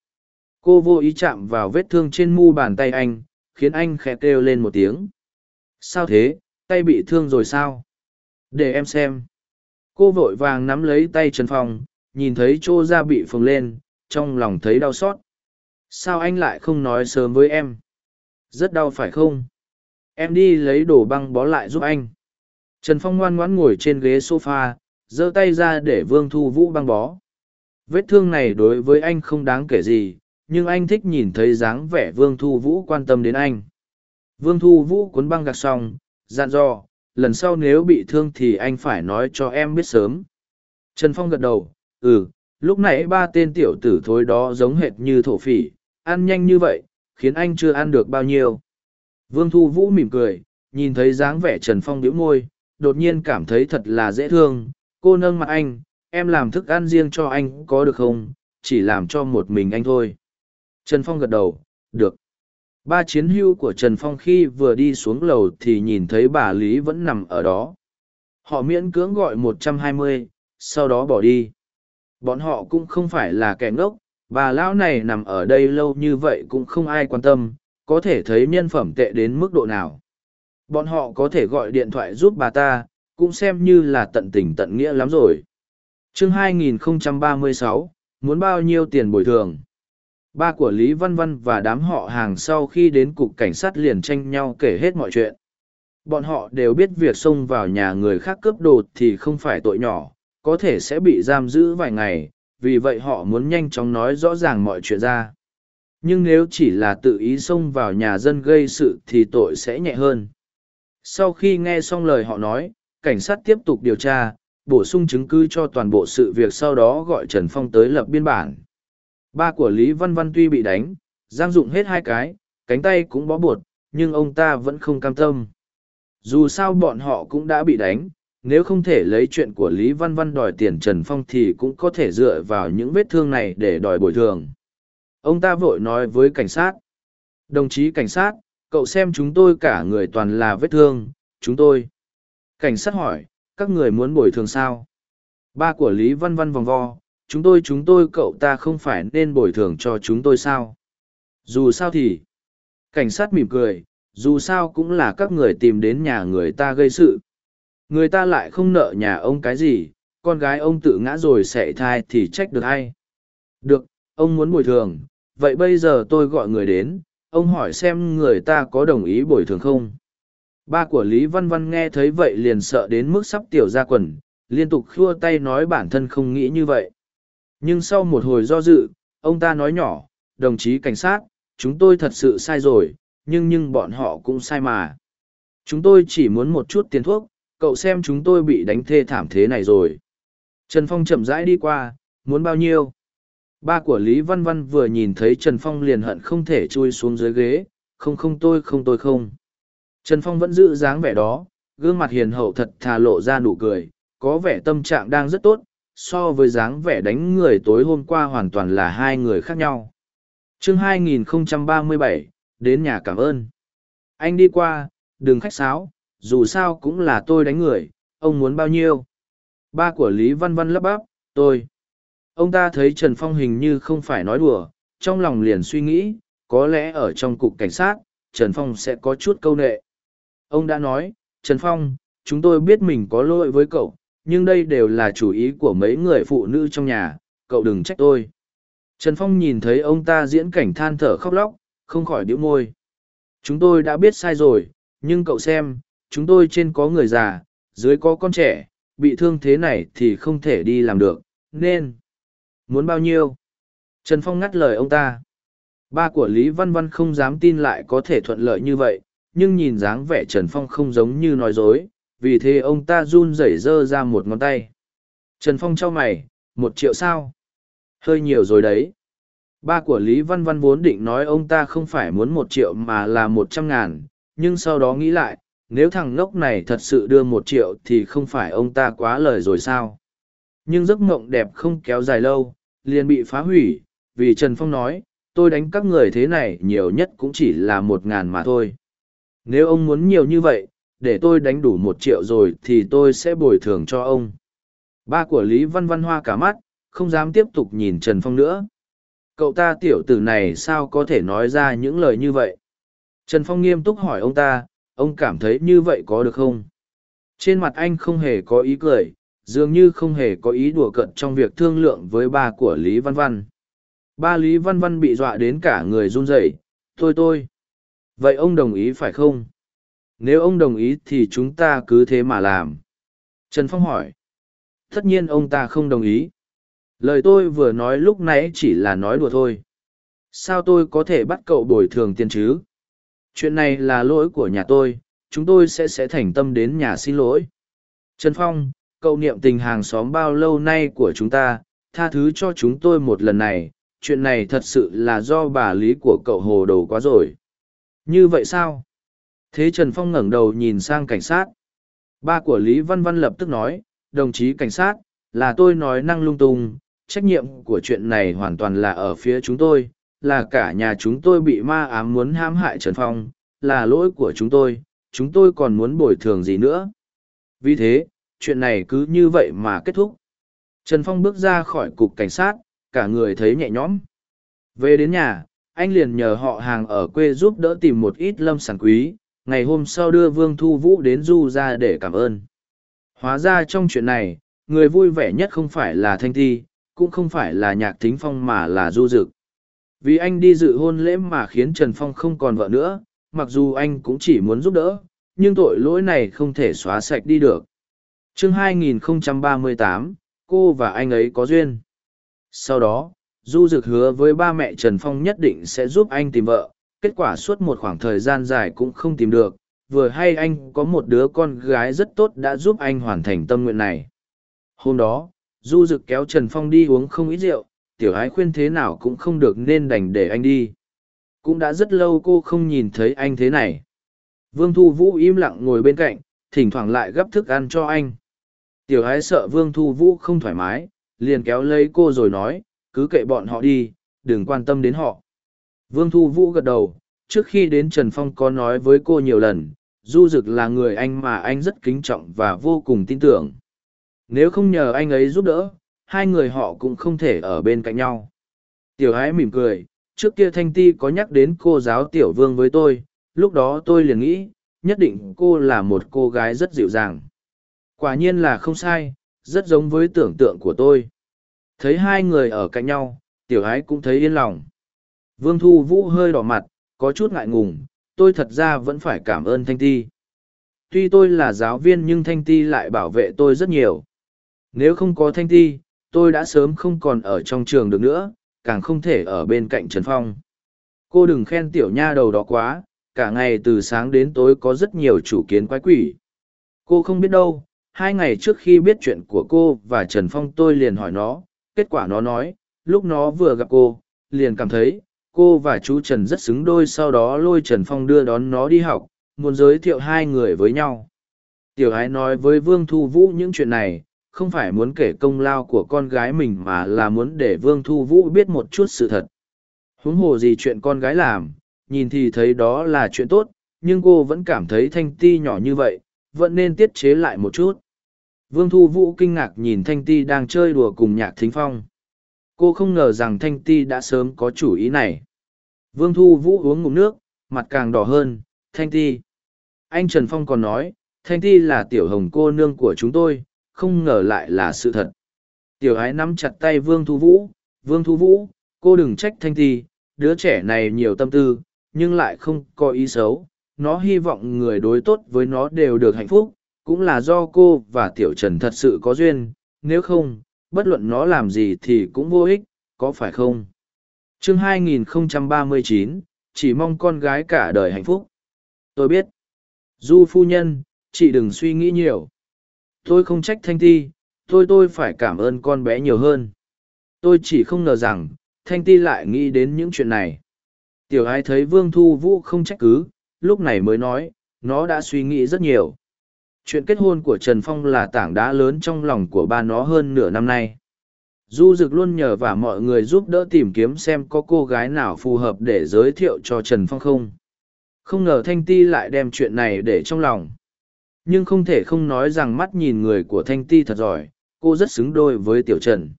Cô vô ý chạm vào vết thương trên mu bàn tay anh, khiến anh khẽ kêu lên một tiếng. Sao thế, tay bị thương rồi sao? Để em xem. Cô vội vàng nắm lấy tay Trần Phong, nhìn thấy chỗ da bị phồng lên, trong lòng thấy đau xót. Sao anh lại không nói sớm với em? Rất đau phải không? Em đi lấy đồ băng bó lại giúp anh. Trần Phong ngoan ngoãn ngồi trên ghế sofa, giơ tay ra để Vương Thu Vũ băng bó. Vết thương này đối với anh không đáng kể gì, nhưng anh thích nhìn thấy dáng vẻ Vương Thu Vũ quan tâm đến anh. Vương Thu Vũ cuốn băng gạc xong, dặn dò, lần sau nếu bị thương thì anh phải nói cho em biết sớm. Trần Phong gật đầu, ừ, lúc nãy ba tên tiểu tử thối đó giống hệt như thổ phỉ, ăn nhanh như vậy, khiến anh chưa ăn được bao nhiêu. Vương Thu Vũ mỉm cười, nhìn thấy dáng vẻ Trần Phong đĩu môi, đột nhiên cảm thấy thật là dễ thương. Cô nâng mặt anh, em làm thức ăn riêng cho anh có được không? Chỉ làm cho một mình anh thôi. Trần Phong gật đầu, được. Ba chiến hưu của Trần Phong khi vừa đi xuống lầu thì nhìn thấy bà Lý vẫn nằm ở đó. Họ miễn cưỡng gọi một trăm hai mươi, sau đó bỏ đi. Bọn họ cũng không phải là kẻ ngốc, bà lão này nằm ở đây lâu như vậy cũng không ai quan tâm, có thể thấy nhân phẩm tệ đến mức độ nào. Bọn họ có thể gọi điện thoại giúp bà ta, cũng xem như là tận tình tận nghĩa lắm rồi. chương 2036, muốn bao nhiêu tiền bồi thường? Ba của Lý Văn Văn và đám họ hàng sau khi đến cục cảnh sát liền tranh nhau kể hết mọi chuyện. Bọn họ đều biết việc xông vào nhà người khác cướp đồ thì không phải tội nhỏ, có thể sẽ bị giam giữ vài ngày, vì vậy họ muốn nhanh chóng nói rõ ràng mọi chuyện ra. Nhưng nếu chỉ là tự ý xông vào nhà dân gây sự thì tội sẽ nhẹ hơn. Sau khi nghe xong lời họ nói, cảnh sát tiếp tục điều tra, bổ sung chứng cứ cho toàn bộ sự việc sau đó gọi Trần Phong tới lập biên bản. Ba của Lý Văn Văn tuy bị đánh, giang dụng hết hai cái, cánh tay cũng bó buộc, nhưng ông ta vẫn không cam tâm. Dù sao bọn họ cũng đã bị đánh, nếu không thể lấy chuyện của Lý Văn Văn đòi tiền Trần Phong thì cũng có thể dựa vào những vết thương này để đòi bồi thường. Ông ta vội nói với cảnh sát. Đồng chí cảnh sát, cậu xem chúng tôi cả người toàn là vết thương, chúng tôi. Cảnh sát hỏi, các người muốn bồi thường sao? Ba của Lý Văn Văn vòng vo, chúng tôi chúng tôi cậu ta không phải nên bồi thường cho chúng tôi sao? Dù sao thì... Cảnh sát mỉm cười, dù sao cũng là các người tìm đến nhà người ta gây sự. Người ta lại không nợ nhà ông cái gì, con gái ông tự ngã rồi sẽ thai thì trách được ai. Được, ông muốn bồi thường, vậy bây giờ tôi gọi người đến, ông hỏi xem người ta có đồng ý bồi thường không. Ba của Lý Văn Văn nghe thấy vậy liền sợ đến mức sắp tiểu ra quần, liên tục khua tay nói bản thân không nghĩ như vậy. Nhưng sau một hồi do dự, ông ta nói nhỏ, đồng chí cảnh sát, chúng tôi thật sự sai rồi, nhưng nhưng bọn họ cũng sai mà. Chúng tôi chỉ muốn một chút tiền thuốc, cậu xem chúng tôi bị đánh thê thảm thế này rồi. Trần Phong chậm rãi đi qua, muốn bao nhiêu? Ba của Lý Văn Văn vừa nhìn thấy Trần Phong liền hận không thể chui xuống dưới ghế, không không tôi không tôi không. Trần Phong vẫn giữ dáng vẻ đó, gương mặt hiền hậu thật thà lộ ra nụ cười, có vẻ tâm trạng đang rất tốt, so với dáng vẻ đánh người tối hôm qua hoàn toàn là hai người khác nhau. chương 2037, đến nhà cảm ơn. Anh đi qua, đừng khách sáo, dù sao cũng là tôi đánh người, ông muốn bao nhiêu? Ba của Lý Văn Văn lấp bắp, tôi. Ông ta thấy Trần Phong hình như không phải nói đùa, trong lòng liền suy nghĩ, có lẽ ở trong cục cảnh sát, Trần Phong sẽ có chút câu nệ. Ông đã nói, Trần Phong, chúng tôi biết mình có lỗi với cậu, nhưng đây đều là chủ ý của mấy người phụ nữ trong nhà, cậu đừng trách tôi. Trần Phong nhìn thấy ông ta diễn cảnh than thở khóc lóc, không khỏi điếu môi. Chúng tôi đã biết sai rồi, nhưng cậu xem, chúng tôi trên có người già, dưới có con trẻ, bị thương thế này thì không thể đi làm được, nên... Muốn bao nhiêu? Trần Phong ngắt lời ông ta. Ba của Lý Văn Văn không dám tin lại có thể thuận lợi như vậy, nhưng nhìn dáng vẻ Trần Phong không giống như nói dối, vì thế ông ta run rẩy giơ ra một ngón tay. Trần Phong cho mày, một triệu sao? Hơi nhiều rồi đấy. Ba của Lý Văn Văn vốn định nói ông ta không phải muốn một triệu mà là một trăm ngàn, nhưng sau đó nghĩ lại, nếu thằng ngốc này thật sự đưa một triệu thì không phải ông ta quá lời rồi sao? Nhưng giấc mộng đẹp không kéo dài lâu, liền bị phá hủy, vì Trần Phong nói, tôi đánh các người thế này nhiều nhất cũng chỉ là một ngàn mà thôi. Nếu ông muốn nhiều như vậy, để tôi đánh đủ một triệu rồi thì tôi sẽ bồi thường cho ông. Ba của Lý Văn Văn Hoa cả mắt, không dám tiếp tục nhìn Trần Phong nữa. Cậu ta tiểu tử này sao có thể nói ra những lời như vậy? Trần Phong nghiêm túc hỏi ông ta, ông cảm thấy như vậy có được không? Trên mặt anh không hề có ý cười, dường như không hề có ý đùa cận trong việc thương lượng với ba của Lý Văn Văn. Ba Lý Văn Văn bị dọa đến cả người run rẩy. Thôi tôi. Vậy ông đồng ý phải không? Nếu ông đồng ý thì chúng ta cứ thế mà làm. Trần Phong hỏi. tất nhiên ông ta không đồng ý lời tôi vừa nói lúc nãy chỉ là nói đùa thôi sao tôi có thể bắt cậu bồi thường tiền chứ chuyện này là lỗi của nhà tôi, chúng tôi sẽ sẽ thành tâm đến nhà xin lỗi trần phong, cậu niệm tình hàng xóm bao lâu nay của chúng ta, tha thứ cho chúng tôi một lần này, chuyện này thật sự là do bà lý của cậu hồ đồ quá rồi như vậy sao? Thế trần phong ngẩng đầu nhìn sang cảnh sát. Ba của lý văn văn lập tức nói, đồng chí cảnh sát, là tôi nói năng lung tung, trách nhiệm của chuyện này hoàn toàn là ở phía chúng tôi, là cả nhà chúng tôi bị ma ám muốn hãm hại trần phong, là lỗi của chúng tôi chúng tôi còn muốn bồi thường gì nữa? Vì thế, chuyện này cứ như vậy mà kết thúc. Trần phong bước ra khỏi cục cảnh sát, cả người thấy nhẹ nhõm. Về đến nhà anh liền nhờ họ hàng ở quê giúp đỡ tìm một ít lâm sản quý ngày hôm sau đưa vương thu vũ đến du ra để cảm ơn. Hóa ra trong chuyện này người vui vẻ nhất không phải là thanh thi cũng không phải là nhạc thính phong mà là du dực. Vì anh đi dự hôn lễ mà khiến trần phong không còn vợ nữa mặc dù anh cũng chỉ muốn giúp đỡ nhưng tội lỗi này không thể xóa sạch đi được. Chương 2038, cô và anh ấy có duyên. Sau đó du dực hứa với ba mẹ trần phong nhất định sẽ giúp anh tìm vợ, kết quả suốt một khoảng thời gian dài cũng không tìm được, vừa hay anh có một đứa con gái rất tốt đã giúp anh hoàn thành tâm nguyện này. Hôm đó, du dực kéo trần phong đi uống không ít rượu, tiểu ái khuyên thế nào cũng không được nên đành để anh đi. Cũng đã rất lâu cô không nhìn thấy anh thế này. Vương thu vũ im lặng ngồi bên cạnh, thỉnh thoảng lại gấp thức ăn cho anh. Tiểu ái sợ vương thu vũ không thoải mái, liền kéo lấy cô rồi nói cứ kệ bọn họ đi, đừng quan tâm đến họ. Vương thu vũ gật đầu, trước khi đến trần phong có nói với cô nhiều lần, du dực là người anh mà anh rất kính trọng và vô cùng tin tưởng. Nếu không nhờ anh ấy giúp đỡ, hai người họ cũng không thể ở bên cạnh nhau. Tiểu ái mỉm cười, trước kia thanh ti có nhắc đến cô giáo tiểu vương với tôi, lúc đó tôi liền nghĩ, nhất định cô là một cô gái rất dịu dàng. Quả nhiên là không sai, rất giống với tưởng tượng của tôi thấy hai người ở cạnh nhau, tiểu ái cũng thấy yên lòng. Vương thu vũ hơi đỏ mặt, có chút ngại ngùng, tôi thật ra vẫn phải cảm ơn thanh ti. Tuy tôi là giáo viên nhưng thanh ti lại bảo vệ tôi rất nhiều. Nếu không có thanh ti, tôi đã sớm không còn ở trong trường được nữa, càng không thể ở bên cạnh trần phong. Cô đừng khen tiểu nha đầu đó quá, cả ngày từ sáng đến tối có rất nhiều chủ kiến quái quỷ. Cô không biết đâu, hai ngày trước khi biết chuyện của cô và trần phong tôi liền hỏi nó kết quả nó nói, lúc nó vừa gặp cô, liền cảm thấy, cô và chú trần rất xứng đôi sau đó lôi trần phong đưa đón nó đi học, muốn giới thiệu hai người với nhau. Tiểu ái nói với vương thu vũ những chuyện này, không phải muốn kể công lao của con gái mình mà là muốn để vương thu vũ biết một chút sự thật. Huống hồ gì chuyện con gái làm, nhìn thì thấy đó là chuyện tốt, nhưng cô vẫn cảm thấy thanh ti nhỏ như vậy, vẫn nên tiết chế lại một chút vương thu vũ kinh ngạc nhìn thanh ti đang chơi đùa cùng nhạc thính phong. Cô không ngờ rằng thanh ti đã sớm có chủ ý này. Vương thu vũ uống ngụm nước, mặt càng đỏ hơn, thanh ti. Anh trần phong còn nói, thanh ti là tiểu hồng cô nương của chúng tôi, không ngờ lại là sự thật. Tiểu ái nắm chặt tay vương thu vũ, vương thu vũ, cô đừng trách thanh ti, đứa trẻ này nhiều tâm tư, nhưng lại không có ý xấu, nó hy vọng người đối tốt với nó đều được hạnh phúc cũng là do cô và tiểu trần thật sự có duyên nếu không bất luận nó làm gì thì cũng vô ích có phải không? Chương 2039, chỉ mong con gái cả đời hạnh phúc. Tôi biết. Du phu nhân chị đừng suy nghĩ nhiều. Tôi không trách thanh ti tôi tôi phải cảm ơn con bé nhiều hơn. Tôi chỉ không ngờ rằng thanh ti lại nghĩ đến những chuyện này. Tiểu ái thấy vương thu vũ không trách cứ lúc này mới nói nó đã suy nghĩ rất nhiều chuyện kết hôn của trần phong là tảng đá lớn trong lòng của ba nó hơn nửa năm nay. Du Dực luôn nhờ và mọi người giúp đỡ tìm kiếm xem có cô gái nào phù hợp để giới thiệu cho trần phong không. Không ngờ thanh ti lại đem chuyện này để trong lòng. Nhưng không thể không nói rằng mắt nhìn người của thanh ti thật giỏi, cô rất xứng đôi với tiểu trần.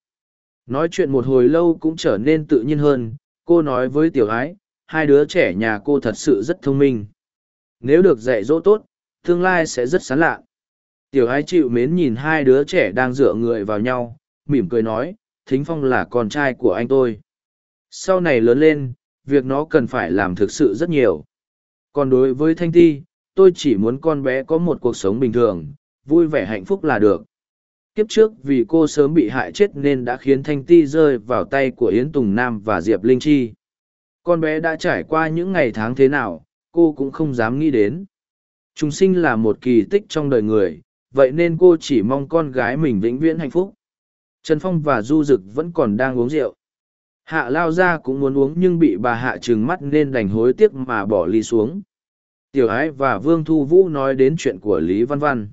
Nói chuyện một hồi lâu cũng trở nên tự nhiên hơn, cô nói với tiểu ái, hai đứa trẻ nhà cô thật sự rất thông minh. Nếu được dạy dỗ tốt tương lai sẽ rất sán lạ. Tiểu ái chịu mến nhìn hai đứa trẻ đang dựa người vào nhau, mỉm cười nói, thính phong là con trai của anh tôi. Sau này lớn lên, việc nó cần phải làm thực sự rất nhiều. Còn đối với thanh ti, tôi chỉ muốn con bé có một cuộc sống bình thường, vui vẻ hạnh phúc là được. Kiếp trước vì cô sớm bị hại chết nên đã khiến thanh ti rơi vào tay của yến tùng nam và diệp linh chi. Con bé đã trải qua những ngày tháng thế nào, cô cũng không dám nghĩ đến chúng sinh là một kỳ tích trong đời người, vậy nên cô chỉ mong con gái mình vĩnh viễn hạnh phúc. Trần phong và du d ự c vẫn còn đang uống rượu. Hạ lao ra cũng muốn uống nhưng bị bà hạ trừng mắt nên đành hối tiếc mà bỏ ly xuống. Tiểu ái và vương thu vũ nói đến chuyện của lý văn văn.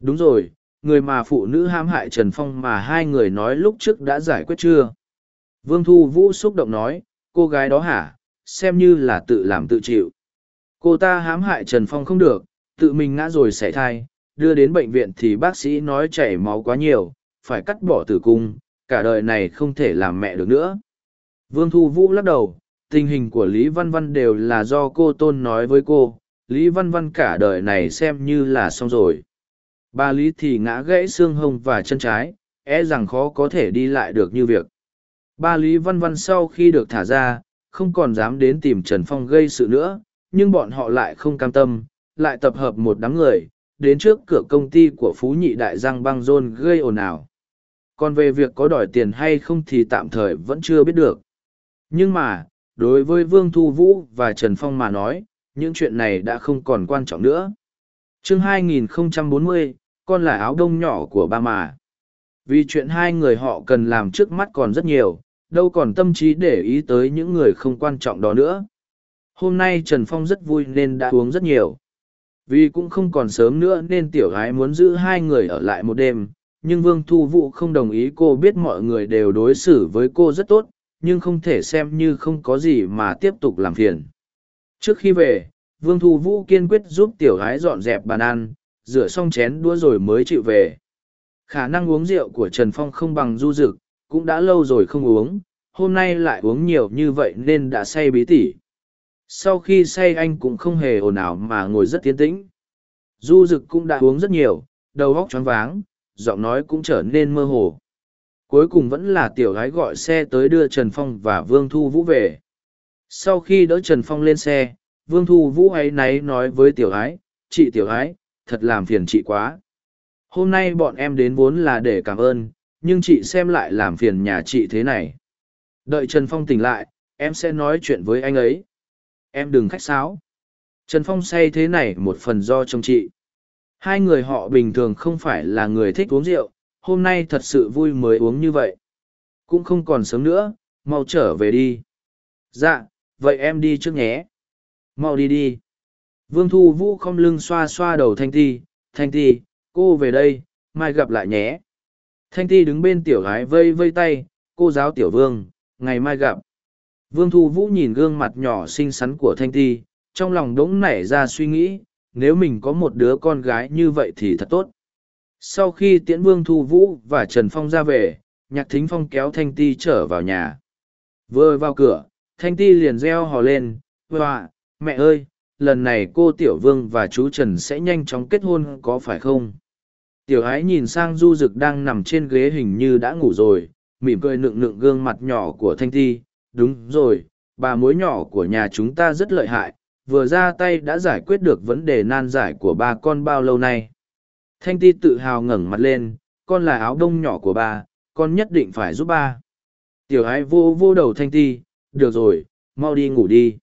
Đúng rồi, người mà phụ nữ hãm hại trần phong mà hai người nói lúc trước đã giải quyết chưa? Vương thu vũ xúc động nói, cô gái đó hả? Xem như là tự làm tự chịu cô ta hãm hại trần phong không được, tự mình ngã rồi sảy thai, đưa đến bệnh viện thì bác sĩ nói chảy máu quá nhiều, phải cắt bỏ tử cung, cả đời này không thể làm mẹ được nữa. Vương thu vũ lắc đầu, tình hình của lý văn văn đều là do cô tôn nói với cô, lý văn văn cả đời này xem như là xong rồi. Bà lý thì ngã gãy xương hông và chân trái e rằng khó có thể đi lại được như việc. Ba lý văn văn sau khi được thả ra, không còn dám đến tìm trần phong gây sự nữa nhưng bọn họ lại không cam tâm, lại tập hợp một đám người, đến trước cửa công ty của Phú Nhị Đại Giang băng john gây ồn ào. Còn về việc có đòi tiền hay không thì tạm thời vẫn chưa biết được. Nhưng mà, đối với Vương Thu Vũ và Trần Phong mà nói, những chuyện này đã không còn quan trọng nữa. chương 2040, con là áo đông nhỏ của ba mà. Vì chuyện hai người họ cần làm trước mắt còn rất nhiều, đâu còn tâm trí để ý tới những người không quan trọng đó nữa hôm nay trần phong rất vui nên đã uống rất nhiều. Vì cũng không còn sớm nữa nên tiểu gái muốn giữ hai người ở lại một đêm, nhưng vương thu vũ không đồng ý cô biết mọi người đều đối xử với cô rất tốt, nhưng không thể xem như không có gì mà tiếp tục làm phiền. Trước khi về, vương thu vũ kiên quyết giúp tiểu gái dọn dẹp bàn ăn, rửa xong chén đũa rồi mới chịu về. Khả năng uống rượu của trần phong không bằng du rực cũng đã lâu rồi không uống, hôm nay lại uống nhiều như vậy nên đã say bí tỉ sau khi say anh cũng không hề ồn ào mà ngồi rất tiến tĩnh. Du rực cũng đã uống rất nhiều, đầu óc choáng váng, giọng nói cũng trở nên mơ hồ. Cuối cùng vẫn là tiểu gái gọi xe tới đưa trần phong và vương thu vũ về. Sau khi đỡ trần phong lên xe, vương thu vũ áy náy nói với tiểu gái, chị tiểu gái, thật làm phiền chị quá. Hôm nay bọn em đến vốn là để cảm ơn, nhưng chị xem lại làm phiền nhà chị thế này. Đợi trần phong tỉnh lại, em sẽ nói chuyện với anh ấy em đừng khách sáo. Trần phong say thế này một phần do chồng chị. Hai người họ bình thường không phải là người thích uống rượu, hôm nay thật sự vui mới uống như vậy. Cũng không còn sớm nữa, mau trở về đi. Dạ vậy em đi trước nhé. Mau đi đi. Vương thu vũ không lưng xoa xoa đầu thanh ti thanh ti, cô về đây, mai gặp lại nhé. Thanh ti đứng bên tiểu gái vây vây tay, cô giáo tiểu vương, ngày mai gặp. Vương Thu Vũ nhìn gương mặt nhỏ xinh xắn của Thanh Ti, trong lòng đống nảy ra suy nghĩ, nếu mình có một đứa con gái như vậy thì thật tốt. Sau khi tiễn Vương Thu Vũ và Trần Phong ra về, Nhạc Thính Phong kéo Thanh Ti trở vào nhà. Vừa vào cửa, Thanh Ti liền reo hò lên, Hoa, mẹ ơi, lần này cô Tiểu Vương và chú Trần sẽ nhanh chóng kết hôn có phải không? Tiểu ái nhìn sang Du Dực đang nằm trên ghế hình như đã ngủ rồi, mỉm cười nựng nựng gương mặt nhỏ của Thanh Ti, đúng rồi bà mối nhỏ của nhà chúng ta rất lợi hại vừa ra tay đã giải quyết được vấn đề nan giải của ba con bao lâu nay. Thanh ti tự hào ngẩng mặt lên con là áo đông nhỏ của ba con nhất định phải giúp ba. Tiểu ái vô vô đầu thanh ti được rồi mau đi ngủ đi.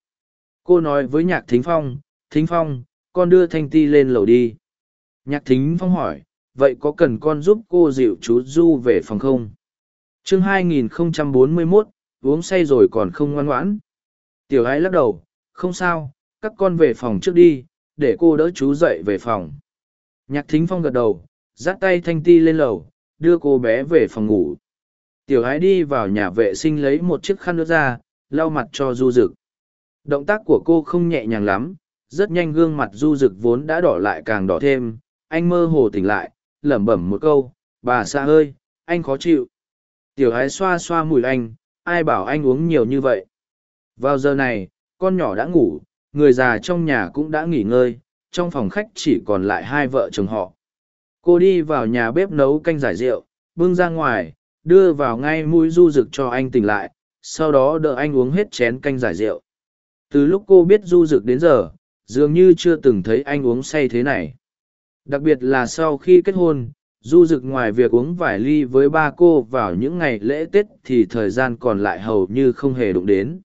Cô nói với nhạc thính phong thính phong con đưa thanh ti lên lầu đi. Nhạc thính phong hỏi vậy có cần con giúp cô dịu chú du về phòng không? Chương 2041, uống say rồi còn không ngoan ngoãn. Tiểu ái lắc đầu, không sao, các con về phòng trước đi, để cô đỡ chú dậy về phòng. Nhạc thính phong gật đầu, dắt tay thanh ti lên lầu, đưa cô bé về phòng ngủ. Tiểu ái đi vào nhà vệ sinh lấy một chiếc khăn nước ra, lau mặt cho du rực. Động tác của cô không nhẹ nhàng lắm, rất nhanh gương mặt du rực vốn đã đỏ lại càng đỏ thêm, anh mơ hồ tỉnh lại, lẩm bẩm một câu, bà xa ơi, anh khó chịu. Tiểu ái xoa xoa mùi anh, ai bảo anh uống nhiều như vậy. Vào giờ này, con nhỏ đã ngủ, người già trong nhà cũng đã nghỉ ngơi, trong phòng khách chỉ còn lại hai vợ chồng họ. Cô đi vào nhà bếp nấu canh giải rượu, bưng ra ngoài, đưa vào ngay mũi du rực cho anh tỉnh lại, sau đó đợi anh uống hết chén canh giải rượu. Từ lúc cô biết du rực đến giờ, dường như chưa từng thấy anh uống say thế này. Đặc biệt là sau khi kết hôn, du rực ngoài việc uống vài ly với ba cô vào những ngày lễ tết thì thời gian còn lại hầu như không hề đụng đến.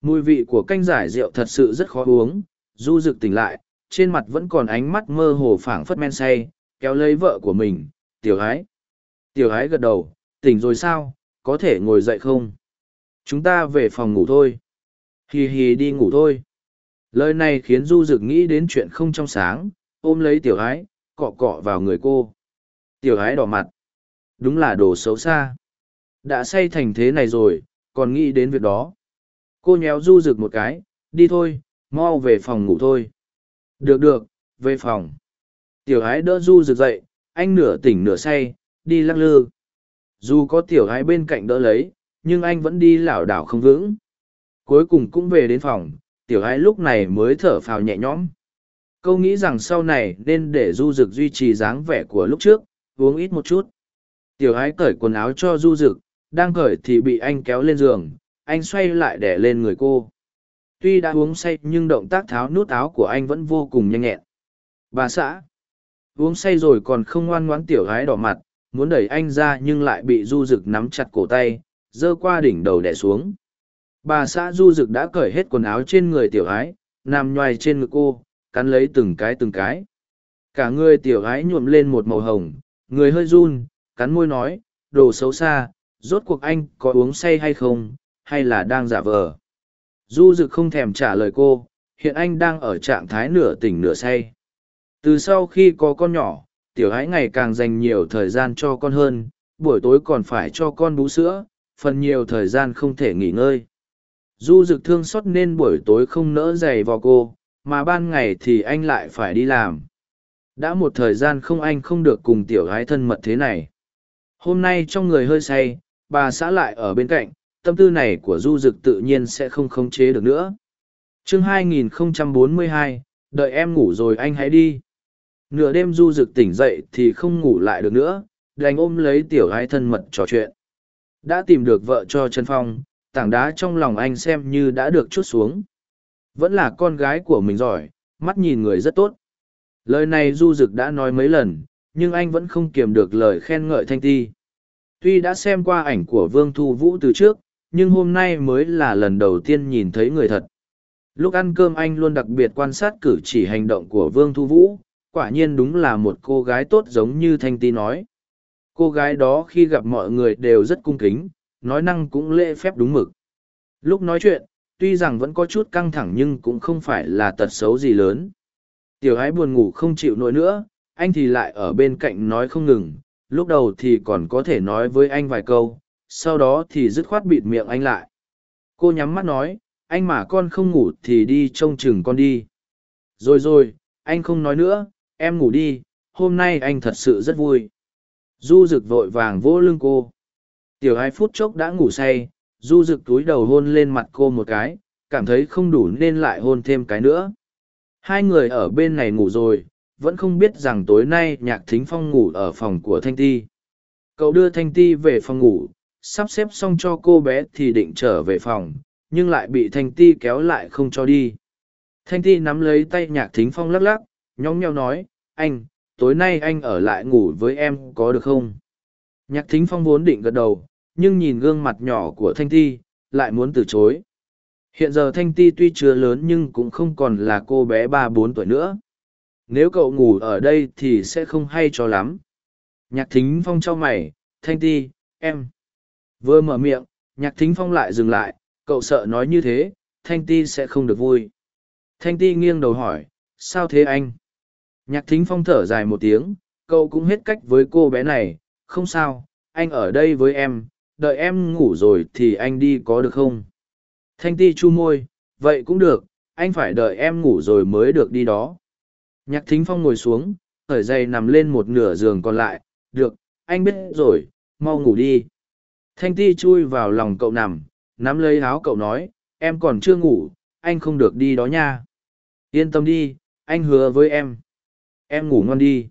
Mùi vị của canh giải rượu thật sự rất khó uống. Du rực tỉnh lại, trên mặt vẫn còn ánh mắt mơ hồ phảng phất men say, kéo lấy vợ của mình. Tiểu ái. Tiểu ái gật đầu. Tỉnh rồi sao? Có thể ngồi dậy không? Chúng ta về phòng ngủ thôi. Hì hì đi ngủ thôi. Lời này khiến du rực nghĩ đến chuyện không trong sáng. Ôm lấy tiểu ái, cọ cọ vào người cô tiểu ái đỏ mặt. Đúng là đồ xấu xa. Đã say thành thế này rồi, còn nghĩ đến việc đó. Cô nhéo du rực một cái, đi thôi, mau về phòng ngủ thôi. Được được, về phòng. Tiểu ái đỡ du rực dậy, anh nửa tỉnh nửa say, đi lắc lư. Dù có tiểu ái bên cạnh đỡ lấy, nhưng anh vẫn đi lảo đảo không vững. Cuối cùng cũng về đến phòng, tiểu ái lúc này mới thở phào nhẹ nhõm. Câu nghĩ rằng sau này nên để du rực duy trì dáng vẻ của lúc trước uống ít một chút. Tiểu ái cởi quần áo cho du Dực, đang cởi thì bị anh kéo lên giường, anh xoay lại đẻ lên người cô. Tuy đã uống say nhưng động tác tháo nút áo của anh vẫn vô cùng nhanh nhẹn. Bà xã, uống say rồi còn không ngoan ngoãn tiểu gái đỏ mặt, muốn đẩy anh ra nhưng lại bị du rực nắm chặt cổ tay dơ qua đỉnh đầu đẻ xuống. Bà xã du rực đã cởi hết quần áo trên người tiểu gái nằm nhoài trên ngực cô, cắn lấy từng cái từng cái. Cả người tiểu gái nhuộm lên một màu hồng người hơi run, cắn môi nói, đồ xấu xa, rốt cuộc anh có uống say hay không, hay là đang giả vờ? Du Dực không thèm trả lời cô, hiện anh đang ở trạng thái nửa tỉnh nửa say. Từ sau khi có con nhỏ, tiểu Hãi ngày càng dành nhiều thời gian cho con hơn, buổi tối còn phải cho con bú sữa, phần nhiều thời gian không thể nghỉ ngơi. Du Dực thương xót nên buổi tối không nỡ giày vào cô, mà ban ngày thì anh lại phải đi làm đã một thời gian không anh không được cùng tiểu gái thân mật thế này. Hôm nay trong người hơi say bà xã lại ở bên cạnh tâm tư này của du dực tự nhiên sẽ không khống chế được nữa. Chương 2042, đợi em ngủ rồi anh hãy đi. Nửa đêm du dực tỉnh dậy thì không ngủ lại được nữa đành ôm lấy tiểu gái thân mật trò chuyện. Đã tìm được vợ cho trần phong tảng đá trong lòng anh xem như đã được chút xuống. Vẫn là con gái của mình giỏi mắt nhìn người rất tốt lời này du dực đã nói mấy lần, nhưng anh vẫn không kiềm được lời khen ngợi thanh ti. Tuy đã xem qua ảnh của vương thu vũ từ trước, nhưng hôm nay mới là lần đầu tiên nhìn thấy người thật. Lúc ăn cơm anh luôn đặc biệt quan sát cử chỉ hành động của vương thu vũ, quả nhiên đúng là một cô gái tốt giống như thanh ti nói. Cô gái đó khi gặp mọi người đều rất cung kính, nói năng cũng lễ phép đúng mực. Lúc nói chuyện, tuy rằng vẫn có chút căng thẳng nhưng cũng không phải là tật xấu gì lớn tiểu ái buồn ngủ không chịu nổi nữa, anh thì lại ở bên cạnh nói không ngừng, lúc đầu thì còn có thể nói với anh vài câu, sau đó thì dứt khoát bịt miệng anh lại. Cô nhắm mắt nói, anh mà con không ngủ thì đi trông chừng con đi. Rồi rồi, anh không nói nữa, em ngủ đi, hôm nay anh thật sự rất vui. Du rực vội vàng vỗ lưng cô. Tiểu hai phút chốc đã ngủ say, du rực túi đầu hôn lên mặt cô một cái, cảm thấy không đủ nên lại hôn thêm cái nữa hai người ở bên này ngủ rồi, vẫn không biết rằng tối nay nhạc thính phong ngủ ở phòng của thanh ti. Cậu đưa thanh ti về phòng ngủ, sắp xếp xong cho cô bé thì định trở về phòng, nhưng lại bị thanh ti kéo lại không cho đi. Thanh ti nắm lấy tay nhạc thính phong lắc lắc, nhóng nheo nói, anh, tối nay anh ở lại ngủ với em có được không? Nhạc thính phong vốn định gật đầu, nhưng nhìn gương mặt nhỏ của thanh ti, lại muốn từ chối hiện giờ thanh ti tuy chưa lớn nhưng cũng không còn là cô bé ba bốn tuổi nữa. Nếu cậu ngủ ở đây thì sẽ không hay cho lắm. Nhạc thính phong trao mày, thanh ti, em. Vừa mở miệng, nhạc thính phong lại dừng lại, cậu sợ nói như thế, thanh ti sẽ không được vui. Thanh ti nghiêng đầu hỏi, sao thế anh? Nhạc thính phong thở dài một tiếng, cậu cũng hết cách với cô bé này, không sao, anh ở đây với em, đợi em ngủ rồi thì anh đi có được không? Thanh ti chu môi, vậy cũng được, anh phải đợi em ngủ rồi mới được đi đó. Nhạc thính phong ngồi xuống, thở dày nằm lên một nửa giường còn lại, được, anh biết rồi, mau ngủ đi. Thanh ti chui vào lòng cậu nằm, nắm lấy áo cậu nói, em còn chưa ngủ, anh không được đi đó nha. Yên tâm đi, anh hứa với em. Em ngủ ngon đi.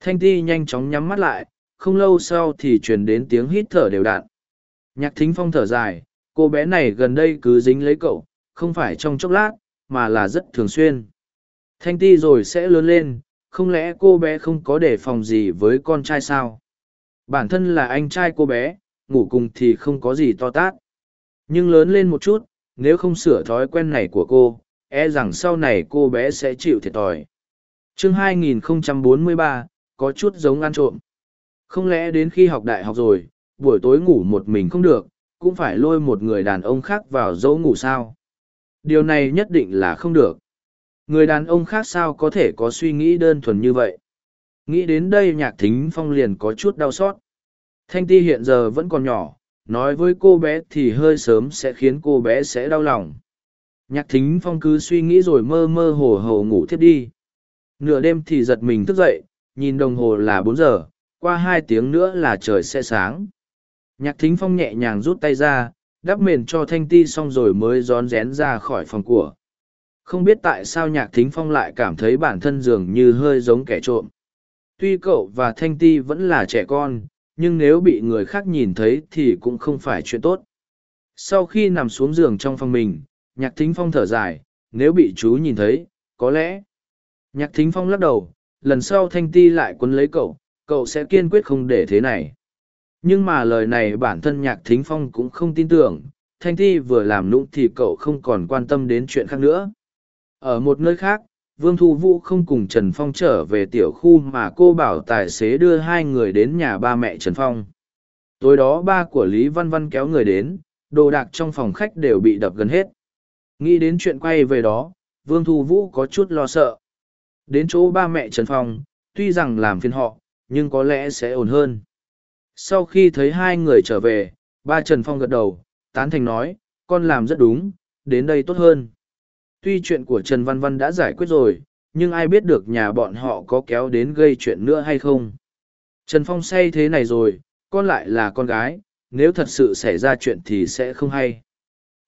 Thanh ti nhanh chóng nhắm mắt lại, không lâu sau thì truyền đến tiếng hít thở đều đặn. Nhạc thính phong thở dài cô bé này gần đây cứ dính lấy cậu không phải trong chốc lát mà là rất thường xuyên. Thanh ti rồi sẽ lớn lên không lẽ cô bé không có đề phòng gì với con trai sao? Bản thân là anh trai cô bé ngủ cùng thì không có gì to tát. Nhưng lớn lên một chút nếu không sửa thói quen này của cô e rằng sau này cô bé sẽ chịu thiệt thòi. Chương 2043, có chút giống ăn trộm. Không lẽ đến khi học đại học rồi buổi tối ngủ một mình không được cũng phải lôi một người đàn ông khác vào dỗ ngủ sao? Điều này nhất định là không được. Người đàn ông khác sao có thể có suy nghĩ đơn thuần như vậy? Nghĩ đến đây nhạc thính phong liền có chút đau xót. Thanh ti hiện giờ vẫn còn nhỏ, nói với cô bé thì hơi sớm sẽ khiến cô bé sẽ đau lòng. Nhạc thính phong cứ suy nghĩ rồi mơ mơ hồ hồ ngủ thiếp đi. Nửa đêm thì giật mình thức dậy, nhìn đồng hồ là bốn giờ, qua hai tiếng nữa là trời sẽ sáng nhạc thính phong nhẹ nhàng rút tay ra, đắp mền cho thanh ti xong rồi mới rón rén ra khỏi phòng của. Không biết tại sao nhạc thính phong lại cảm thấy bản thân dường như hơi giống kẻ trộm. Tuy cậu và thanh ti vẫn là trẻ con, nhưng nếu bị người khác nhìn thấy thì cũng không phải chuyện tốt. Sau khi nằm xuống giường trong phòng mình, nhạc thính phong thở dài, nếu bị chú nhìn thấy, có lẽ. Nhạc thính phong lắc đầu, lần sau thanh ti lại quấn lấy cậu cậu sẽ kiên quyết không để thế này nhưng mà lời này bản thân nhạc thính phong cũng không tin tưởng, thanh thi vừa làm nũng thì cậu không còn quan tâm đến chuyện khác nữa. Ở một nơi khác, vương thu vũ không cùng trần phong trở về tiểu khu mà cô bảo tài xế đưa hai người đến nhà ba mẹ trần phong. Tối đó ba của lý văn văn kéo người đến, đồ đạc trong phòng khách đều bị đập gần hết. Nghĩ đến chuyện quay về đó, vương thu vũ có chút lo sợ. Đến chỗ ba mẹ trần phong, tuy rằng làm phiền họ, nhưng có lẽ sẽ ổn hơn sau khi thấy hai người trở về, ba trần phong gật đầu, tán thành nói, con làm rất đúng, đến đây tốt hơn. Tuy chuyện của trần văn văn đã giải quyết rồi, nhưng ai biết được nhà bọn họ có kéo đến gây chuyện nữa hay không. Trần phong say thế này rồi, con lại là con gái, nếu thật sự xảy ra chuyện thì sẽ không hay.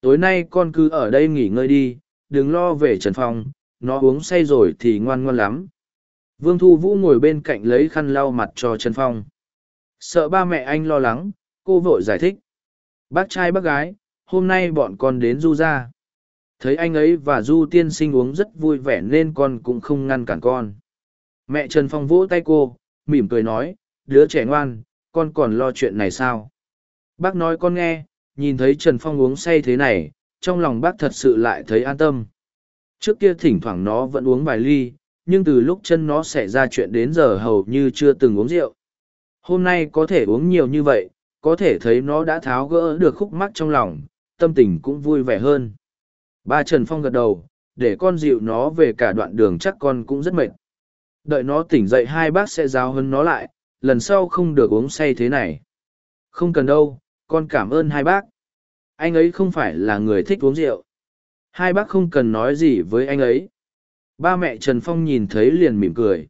Tối nay con cứ ở đây nghỉ ngơi đi, đừng lo về trần phong, nó uống say rồi thì ngoan ngoan lắm. Vương thu vũ ngồi bên cạnh lấy khăn lau mặt cho trần phong sợ ba mẹ anh lo lắng, cô vội giải thích. Bác trai bác gái, hôm nay bọn con đến du ra thấy anh ấy và du tiên sinh uống rất vui vẻ nên con cũng không ngăn cản con. Mẹ trần phong vỗ tay cô, mỉm cười nói, đứa trẻ ngoan, con còn lo chuyện này sao? Bác nói con nghe, nhìn thấy trần phong uống say thế này, trong lòng bác thật sự lại thấy an tâm. Trước kia thỉnh thoảng nó vẫn uống vài ly, nhưng từ lúc chân nó xảy ra chuyện đến giờ hầu như chưa từng uống rượu hôm nay có thể uống nhiều như vậy, có thể thấy nó đã tháo gỡ được khúc mắc trong lòng, tâm tình cũng vui vẻ hơn. Ba trần phong gật đầu, để con dịu nó về cả đoạn đường chắc con cũng rất mệt. Đợi nó tỉnh dậy hai bác sẽ giáo hơn nó lại, lần sau không được uống say thế này. Không cần đâu, con cảm ơn hai bác. Anh ấy không phải là người thích uống rượu. Hai bác không cần nói gì với anh ấy. Ba mẹ trần phong nhìn thấy liền mỉm cười.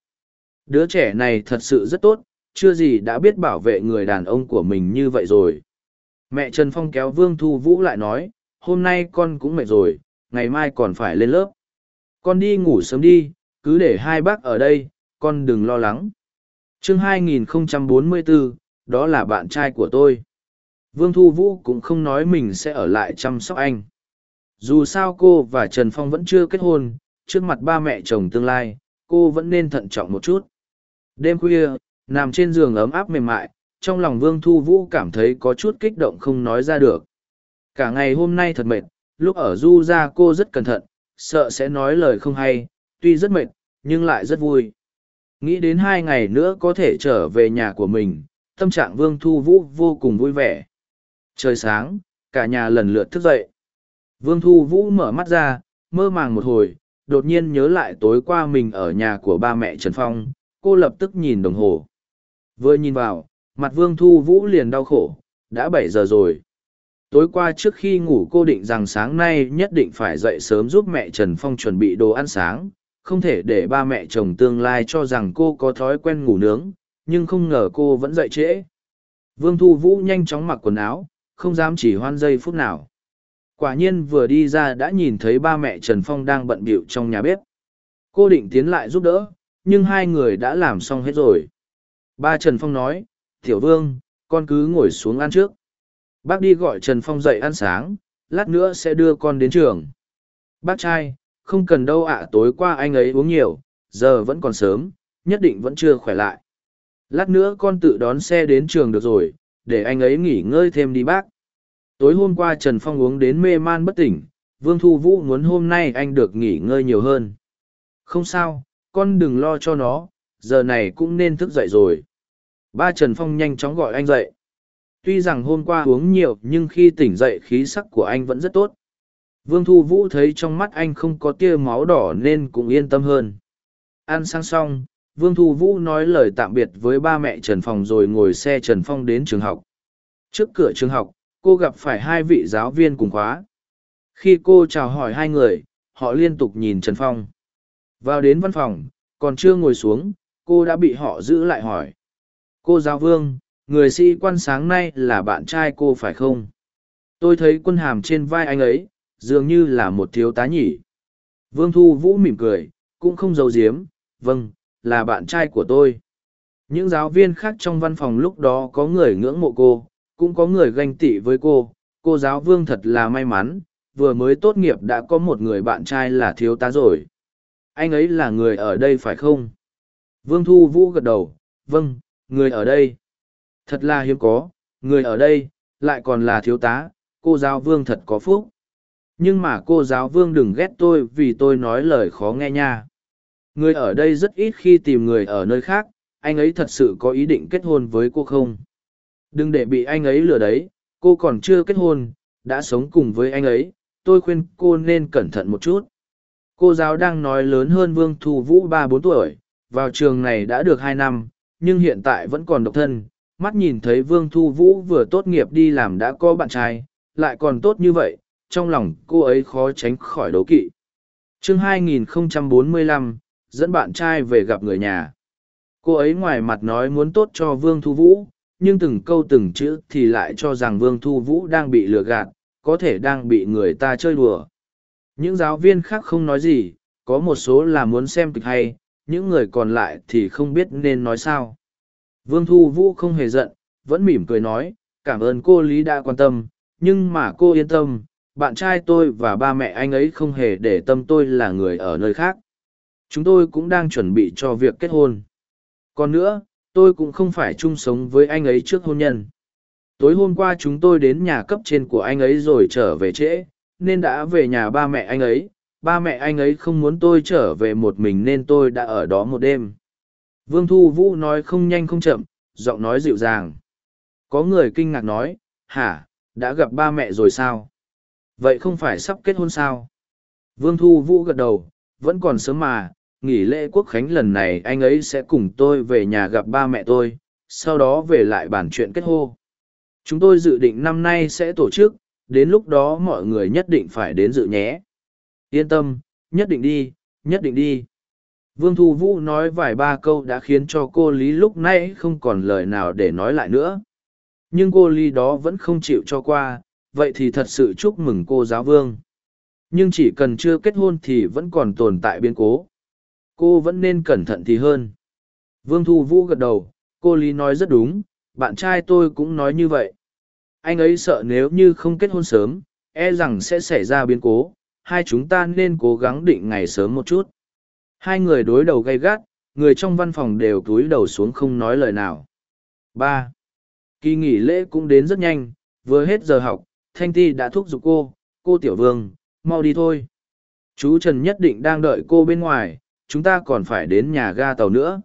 Đứa trẻ này thật sự rất tốt chưa gì đã biết bảo vệ người đàn ông của mình như vậy rồi. Mẹ trần phong kéo vương thu vũ lại nói hôm nay con cũng mệt rồi ngày mai còn phải lên lớp. Con đi ngủ sớm đi cứ để hai bác ở đây con đừng lo lắng. Chương 2044, đó là bạn trai của tôi. Vương thu vũ cũng không nói mình sẽ ở lại chăm sóc anh. Dù sao cô và trần phong vẫn chưa kết hôn trước mặt ba mẹ chồng tương lai cô vẫn nên thận trọng một chút. Đêm khuya nằm trên giường ấm áp mềm mại, trong lòng vương thu vũ cảm thấy có chút kích động không nói ra được. Cả ngày hôm nay thật mệt, lúc ở du ra cô rất cẩn thận, sợ sẽ nói lời không hay, tuy rất mệt, nhưng lại rất vui. Nghĩ đến hai ngày nữa có thể trở về nhà của mình, tâm trạng vương thu vũ vô cùng vui vẻ. Trời sáng, cả nhà lần lượt thức dậy. Vương thu vũ mở mắt ra, mơ màng một hồi, đột nhiên nhớ lại tối qua mình ở nhà của ba mẹ trần phong, cô lập tức nhìn đồng hồ vừa nhìn vào, mặt vương thu vũ liền đau khổ, đã bảy giờ rồi. Tối qua trước khi ngủ cô định rằng sáng nay nhất định phải dậy sớm giúp mẹ trần phong chuẩn bị đồ ăn sáng, không thể để ba mẹ chồng tương lai cho rằng cô có thói quen ngủ nướng, nhưng không ngờ cô vẫn dậy trễ. Vương thu vũ nhanh chóng mặc quần áo, không dám chỉ hoan giây phút nào. Quả nhiên vừa đi ra đã nhìn thấy ba mẹ trần phong đang bận bịu trong nhà bếp. Cô định tiến lại giúp đỡ, nhưng hai người đã làm xong hết rồi ba trần phong nói tiểu vương con cứ ngồi xuống ăn trước bác đi gọi trần phong dậy ăn sáng lát nữa sẽ đưa con đến trường bác trai không cần đâu ạ tối qua anh ấy uống nhiều giờ vẫn còn sớm nhất định vẫn chưa khỏe lại. Lát nữa con tự đón xe đến trường được rồi, để anh ấy nghỉ ngơi thêm đi bác. Tối hôm qua Trần Phong uống đến mê man bất tỉnh, Vương Thu Vũ muốn hôm nay anh được nghỉ ngơi nhiều hơn. Không sao, con đừng lo cho nó, giờ này cũng nên thức dậy rồi. Ba Trần Phong nhanh chóng gọi anh dậy. Tuy rằng hôm qua uống nhiều nhưng khi tỉnh dậy khí sắc của anh vẫn rất tốt. Vương Thu Vũ thấy trong mắt anh không có tia máu đỏ nên cũng yên tâm hơn. Ăn sang xong, Vương Thu Vũ nói lời tạm biệt với ba mẹ Trần Phong rồi ngồi xe Trần Phong đến trường học. Trước cửa trường học, cô gặp phải hai vị giáo viên cùng khóa. Khi cô chào hỏi hai người, họ liên tục nhìn Trần Phong. Vào đến văn phòng, còn chưa ngồi xuống, cô đã bị họ giữ lại hỏi. Cô giáo vương, người sĩ quan sáng nay là bạn trai cô phải không? Tôi thấy quân hàm trên vai anh ấy, dường như là một thiếu tá nhỉ. Vương Thu Vũ mỉm cười, cũng không giấu giếm, vâng, là bạn trai của tôi. Những giáo viên khác trong văn phòng lúc đó có người ngưỡng mộ cô, cũng có người ganh tị với cô. Cô giáo vương thật là may mắn, vừa mới tốt nghiệp đã có một người bạn trai là thiếu tá rồi. Anh ấy là người ở đây phải không? Vương Thu Vũ gật đầu, vâng, người ở đây. Thật là hiếm có, người ở đây, lại còn là thiếu tá, cô giáo vương thật có phúc. Nhưng mà cô giáo vương đừng ghét tôi vì tôi nói lời khó nghe nha. Người ở đây rất ít khi tìm người ở nơi khác, anh ấy thật sự có ý định kết hôn với cô không? Đừng để bị anh ấy lừa đấy, cô còn chưa kết hôn, đã sống cùng với anh ấy, tôi khuyên cô nên cẩn thận một chút. Cô giáo đang nói lớn hơn Vương Thu Vũ ba bốn tuổi, vào trường này đã được hai năm, nhưng hiện tại vẫn còn độc thân. Mắt nhìn thấy Vương Thu Vũ vừa tốt nghiệp đi làm đã có bạn trai, lại còn tốt như vậy, trong lòng cô ấy khó tránh khỏi đấu kỵ. chương 2045, dẫn bạn trai về gặp người nhà. Cô ấy ngoài mặt nói muốn tốt cho Vương Thu Vũ, nhưng từng câu từng chữ thì lại cho rằng Vương Thu Vũ đang bị lừa gạt, có thể đang bị người ta chơi đùa. Những giáo viên khác không nói gì, có một số là muốn xem kịch hay, những người còn lại thì không biết nên nói sao. Vương Thu Vũ không hề giận, vẫn mỉm cười nói, cảm ơn cô Lý đã quan tâm, nhưng mà cô yên tâm, bạn trai tôi và ba mẹ anh ấy không hề để tâm tôi là người ở nơi khác. Chúng tôi cũng đang chuẩn bị cho việc kết hôn. Còn nữa, tôi cũng không phải chung sống với anh ấy trước hôn nhân. Tối hôm qua chúng tôi đến nhà cấp trên của anh ấy rồi trở về trễ, nên đã về nhà ba mẹ anh ấy. Ba mẹ anh ấy không muốn tôi trở về một mình nên tôi đã ở đó một đêm. Vương Thu Vũ nói không nhanh không chậm, giọng nói dịu dàng. Có người kinh ngạc nói, hả, đã gặp ba mẹ rồi sao? Vậy không phải sắp kết hôn sao? Vương Thu Vũ gật đầu, vẫn còn sớm mà, nghỉ lễ quốc khánh lần này anh ấy sẽ cùng tôi về nhà gặp ba mẹ tôi, sau đó về lại bàn chuyện kết hôn. Chúng tôi dự định năm nay sẽ tổ chức, đến lúc đó mọi người nhất định phải đến dự nhé. Yên tâm, nhất định đi, nhất định đi. Vương Thu Vũ nói vài ba câu đã khiến cho cô Lý lúc nãy không còn lời nào để nói lại nữa. Nhưng cô Lý đó vẫn không chịu cho qua, vậy thì thật sự chúc mừng cô giáo vương. Nhưng chỉ cần chưa kết hôn thì vẫn còn tồn tại biến cố. Cô vẫn nên cẩn thận thì hơn. Vương Thu Vũ gật đầu, cô Lý nói rất đúng, bạn trai tôi cũng nói như vậy. Anh ấy sợ nếu như không kết hôn sớm, e rằng sẽ xảy ra biến cố, hai chúng ta nên cố gắng định ngày sớm một chút. Hai người đối đầu gay gắt, người trong văn phòng đều túi đầu xuống không nói lời nào. ba Kỳ nghỉ lễ cũng đến rất nhanh, vừa hết giờ học, Thanh Ti đã thúc giục cô, cô Tiểu Vương, mau đi thôi. Chú Trần nhất định đang đợi cô bên ngoài, chúng ta còn phải đến nhà ga tàu nữa.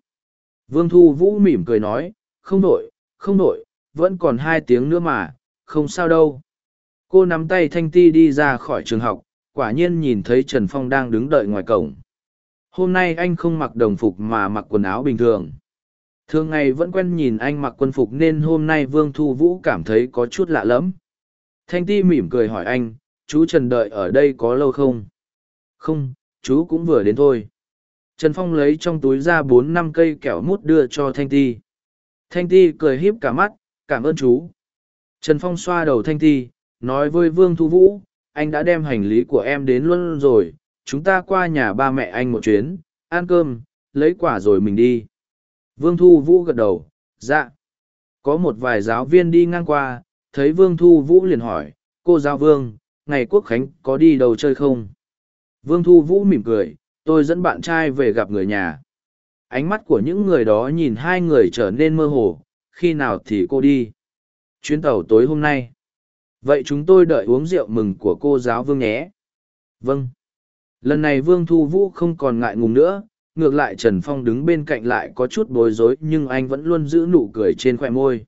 Vương Thu Vũ mỉm cười nói, không đổi, không đổi, vẫn còn hai tiếng nữa mà, không sao đâu. Cô nắm tay Thanh Ti đi ra khỏi trường học, quả nhiên nhìn thấy Trần Phong đang đứng đợi ngoài cổng. Hôm nay anh không mặc đồng phục mà mặc quần áo bình thường. Thường ngày vẫn quen nhìn anh mặc quân phục nên hôm nay Vương Thu Vũ cảm thấy có chút lạ lắm. Thanh Ti mỉm cười hỏi anh, chú Trần đợi ở đây có lâu không? Không, chú cũng vừa đến thôi. Trần Phong lấy trong túi ra bốn năm cây kẹo mút đưa cho Thanh Ti. Thanh Ti cười híp cả mắt, cảm ơn chú. Trần Phong xoa đầu Thanh Ti, nói với Vương Thu Vũ, anh đã đem hành lý của em đến luôn rồi, chúng ta qua nhà ba mẹ anh một chuyến, ăn cơm, lấy quả rồi mình đi. Vương Thu Vũ gật đầu, dạ. Có một vài giáo viên đi ngang qua, thấy Vương Thu Vũ liền hỏi, cô giáo Vương, ngày quốc khánh có đi đâu chơi không? Vương Thu Vũ mỉm cười, tôi dẫn bạn trai về gặp người nhà. ánh mắt của những người đó nhìn hai người trở nên mơ hồ khi nào thì cô đi chuyến tàu tối hôm nay vậy chúng tôi đợi uống rượu mừng của cô giáo vương nhé. Vâng. Lần này vương thu vũ không còn ngại ngùng nữa ngược lại trần phong đứng bên cạnh lại có chút bối rối nhưng anh vẫn luôn giữ nụ cười trên khoe môi.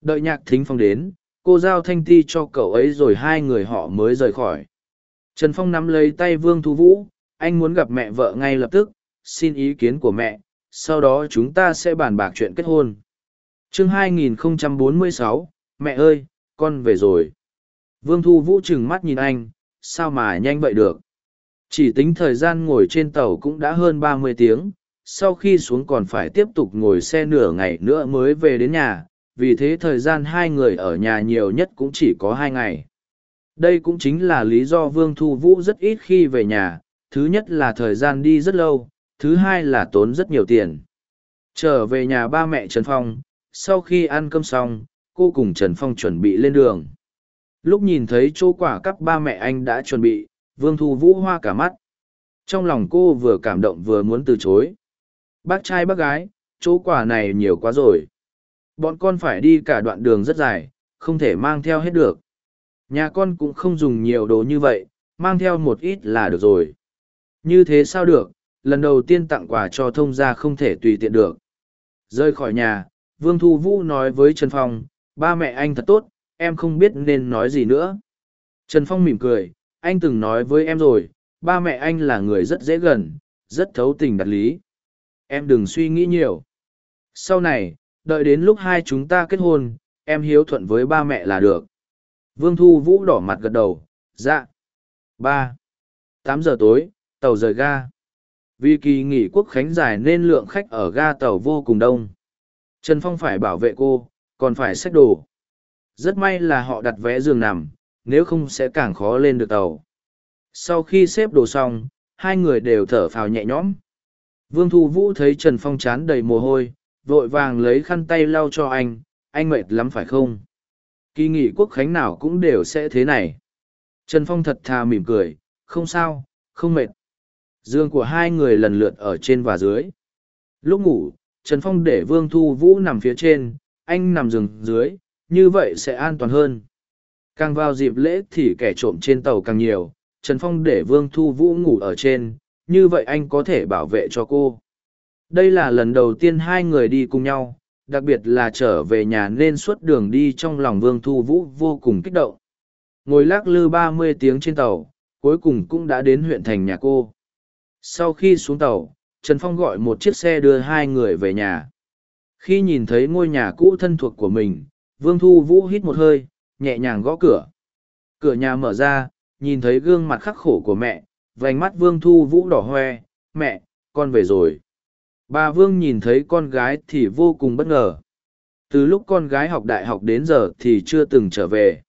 Đợi nhạc thính phong đến cô giao thanh ti cho cậu ấy rồi hai người họ mới rời khỏi. Trần phong nắm lấy tay vương thu vũ anh muốn gặp mẹ vợ ngay lập tức xin ý kiến của mẹ sau đó chúng ta sẽ bàn bạc chuyện kết hôn. Chương 2046, mẹ ơi con về rồi vương thu vũ trừng mắt nhìn anh, sao mà nhanh vậy được? Chỉ tính thời gian ngồi trên tàu cũng đã hơn ba mươi tiếng, sau khi xuống còn phải tiếp tục ngồi xe nửa ngày nữa mới về đến nhà, vì thế thời gian hai người ở nhà nhiều nhất cũng chỉ có hai ngày. Đây cũng chính là lý do vương thu vũ rất ít khi về nhà, thứ nhất là thời gian đi rất lâu, thứ hai là tốn rất nhiều tiền. Trở về nhà ba mẹ trần phong, sau khi ăn cơm xong, cô cùng trần phong chuẩn bị lên đường lúc nhìn thấy chỗ quả cắp ba mẹ anh đã chuẩn bị, vương thu vũ hoa cả mắt. Trong lòng cô vừa cảm động vừa muốn từ chối. Bác trai bác gái, chỗ quả này nhiều quá rồi. Bọn con phải đi cả đoạn đường rất dài, không thể mang theo hết được. Nhà con cũng không dùng nhiều đồ như vậy, mang theo một ít là được rồi. Như thế sao được, lần đầu tiên tặng quà cho thông gia không thể tùy tiện được. Rời khỏi nhà, vương thu vũ nói với trần phong, ba mẹ anh thật tốt em không biết nên nói gì nữa. Trần phong mỉm cười, anh từng nói với em rồi, ba mẹ anh là người rất dễ gần, rất thấu tình đạt lý. Em đừng suy nghĩ nhiều. Sau này, đợi đến lúc hai chúng ta kết hôn, em hiếu thuận với ba mẹ là được. Vương thu vũ đỏ mặt gật đầu dạ. Ba. Tám giờ tối, tàu rời ga. Vì kỳ nghỉ quốc khánh dài nên lượng khách ở ga tàu vô cùng đông. Trần phong phải bảo vệ cô, còn phải xách đồ rất may là họ đặt vé giường nằm, nếu không sẽ càng khó lên được tàu. Sau khi xếp đồ xong, hai người đều thở phào nhẹ nhõm. Vương thu vũ thấy trần phong chán đầy mồ hôi, vội vàng lấy khăn tay lau cho anh anh mệt lắm phải không? Kỳ nghỉ quốc khánh nào cũng đều sẽ thế này. Trần phong thật thà mỉm cười, không sao, không mệt. Giường của hai người lần lượt ở trên và dưới. Lúc ngủ, trần phong để vương thu vũ nằm phía trên, anh nằm giường dưới như vậy sẽ an toàn hơn. Càng vào dịp lễ thì kẻ trộm trên tàu càng nhiều, trần phong để vương thu vũ ngủ ở trên, như vậy anh có thể bảo vệ cho cô. Đây là lần đầu tiên hai người đi cùng nhau, đặc biệt là trở về nhà nên suốt đường đi trong lòng vương thu vũ vô cùng kích động. Ngồi lắc lư ba mươi tiếng trên tàu, cuối cùng cũng đã đến huyện thành nhà cô. Sau khi xuống tàu, trần phong gọi một chiếc xe đưa hai người về nhà. Khi nhìn thấy ngôi nhà cũ thân thuộc của mình vương thu vũ hít một hơi, nhẹ nhàng gõ cửa. Cửa nhà mở ra, nhìn thấy gương mặt khắc khổ của mẹ, vành mắt vương thu vũ đỏ hoe, mẹ, con về rồi. Bà vương nhìn thấy con gái thì vô cùng bất ngờ. Từ lúc con gái học đại học đến giờ thì chưa từng trở về.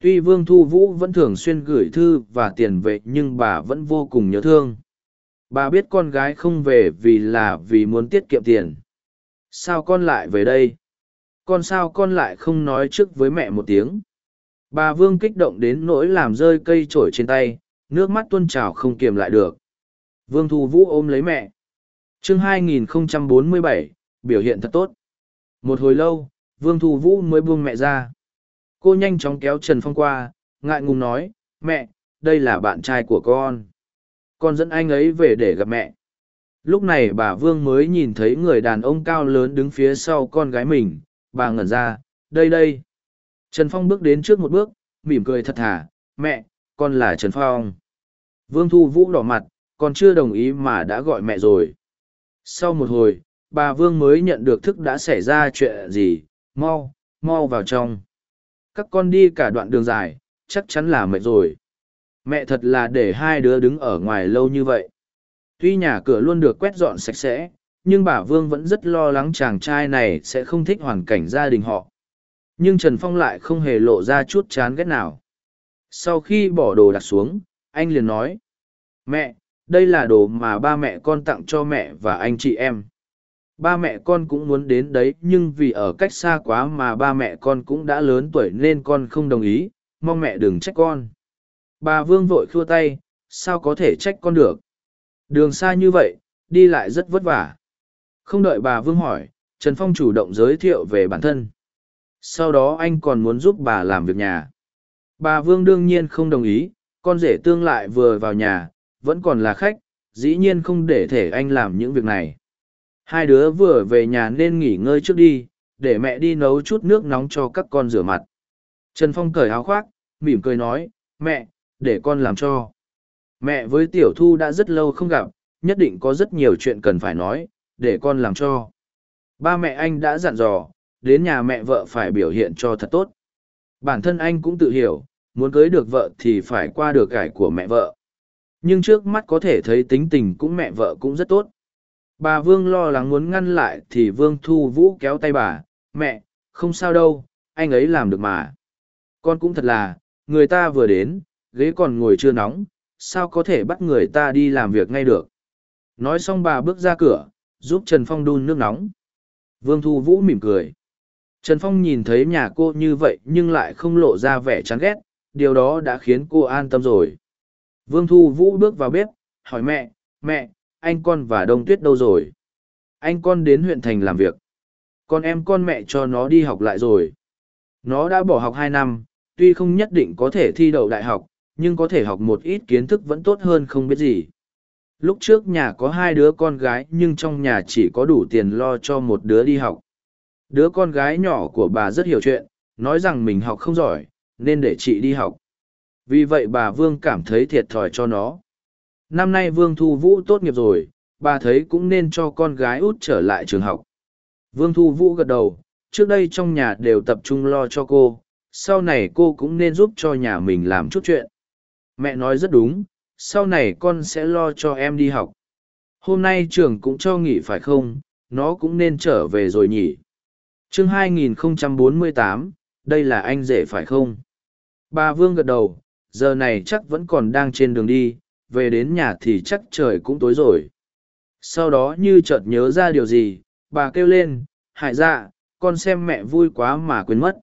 Tuy vương thu vũ vẫn thường xuyên gửi thư và tiền về, nhưng bà vẫn vô cùng nhớ thương. Bà biết con gái không về vì là vì muốn tiết kiệm tiền. Sao con lại về đây? Con sao con lại không nói trước với mẹ một tiếng. Bà vương kích động đến nỗi làm rơi cây trổi trên tay nước mắt tuôn trào không kiềm lại được. Vương thu vũ ôm lấy mẹ. Chương 2047, biểu hiện thật tốt. Một hồi lâu vương thu vũ mới buông mẹ ra. Cô nhanh chóng kéo trần phong qua ngại ngùng nói mẹ đây là bạn trai của con. Con dẫn anh ấy về để gặp mẹ. Lúc này bà vương mới nhìn thấy người đàn ông cao lớn đứng phía sau con gái mình bà ngẩn ra, đây đây. Trần phong bước đến trước một bước, mỉm cười thật thà, mẹ, con là trần phong. Vương thu vũ đỏ mặt, còn chưa đồng ý mà đã gọi mẹ rồi. Sau một hồi, bà vương mới nhận được thức đã xảy ra chuyện gì, mau mau vào trong. Các con đi cả đoạn đường dài, chắc chắn là mệt rồi. Mẹ thật là để hai đứa đứng ở ngoài lâu như vậy. Tuy nhà cửa luôn được quét dọn sạch sẽ nhưng bà vương vẫn rất lo lắng chàng trai này sẽ không thích hoàn cảnh gia đình họ. Nhưng trần phong lại không hề lộ ra chút chán ghét nào. Sau khi bỏ đồ đặt xuống, anh liền nói, mẹ, đây là đồ mà ba mẹ con tặng cho mẹ và anh chị em. Ba mẹ con cũng muốn đến đấy, nhưng vì ở cách xa quá mà ba mẹ con cũng đã lớn tuổi nên con không đồng ý. Mong mẹ đừng trách con. Bà vương vội khua tay, sao có thể trách con được? Đường xa như vậy, đi lại rất vất vả. Không đợi bà Vương hỏi, Trần Phong chủ động giới thiệu về bản thân. Sau đó anh còn muốn giúp bà làm việc nhà. Bà Vương đương nhiên không đồng ý, con rể tương lại vừa vào nhà, vẫn còn là khách, dĩ nhiên không để thể anh làm những việc này. Hai đứa vừa về nhà nên nghỉ ngơi trước đi, để mẹ đi nấu chút nước nóng cho các con rửa mặt. Trần Phong cởi áo khoác, mỉm cười nói, mẹ, để con làm cho. Mẹ với Tiểu Thu đã rất lâu không gặp, nhất định có rất nhiều chuyện cần phải nói, để con làm cho. Ba mẹ anh đã dặn dò, đến nhà mẹ vợ phải biểu hiện cho thật tốt. Bản thân anh cũng tự hiểu, muốn cưới được vợ thì phải qua được cải của mẹ vợ. Nhưng trước mắt có thể thấy tính tình cũng mẹ vợ cũng rất tốt. Bà Vương lo lắng muốn ngăn lại thì Vương Thu Vũ kéo tay bà, mẹ, không sao đâu, anh ấy làm được mà. Con cũng thật là, người ta vừa đến, ghế còn ngồi chưa nóng, sao có thể bắt người ta đi làm việc ngay được. Nói xong bà bước ra cửa, giúp Trần Phong đun nước nóng. Vương Thu Vũ mỉm cười. Trần Phong nhìn thấy nhà cô như vậy nhưng lại không lộ ra vẻ chán ghét, điều đó đã khiến cô an tâm rồi. Vương Thu Vũ bước vào bếp, hỏi mẹ, mẹ, anh con và Đông Tuyết đâu rồi? Anh con đến huyện thành làm việc. Con em con mẹ cho nó đi học lại rồi. Nó đã bỏ học hai năm, tuy không nhất định có thể thi đậu đại học, nhưng có thể học một ít kiến thức vẫn tốt hơn không biết gì. Lúc trước nhà có hai đứa con gái nhưng trong nhà chỉ có đủ tiền lo cho một đứa đi học. Đứa con gái nhỏ của bà rất hiểu chuyện, nói rằng mình học không giỏi, nên để chị đi học. Vì vậy bà Vương cảm thấy thiệt thòi cho nó. Năm nay Vương Thu Vũ tốt nghiệp rồi, bà thấy cũng nên cho con gái út trở lại trường học. Vương Thu Vũ gật đầu, trước đây trong nhà đều tập trung lo cho cô, sau này cô cũng nên giúp cho nhà mình làm chút chuyện. Mẹ nói rất đúng, sau này con sẽ lo cho em đi học. Hôm nay trường cũng cho nghỉ phải không, nó cũng nên trở về rồi nhỉ. chương 2048, đây là anh rể phải không? Bà Vương gật đầu, giờ này chắc vẫn còn đang trên đường đi, về đến nhà thì chắc trời cũng tối rồi. Sau đó như chợt nhớ ra điều gì, bà kêu lên, hại dạ, con xem mẹ vui quá mà quên mất.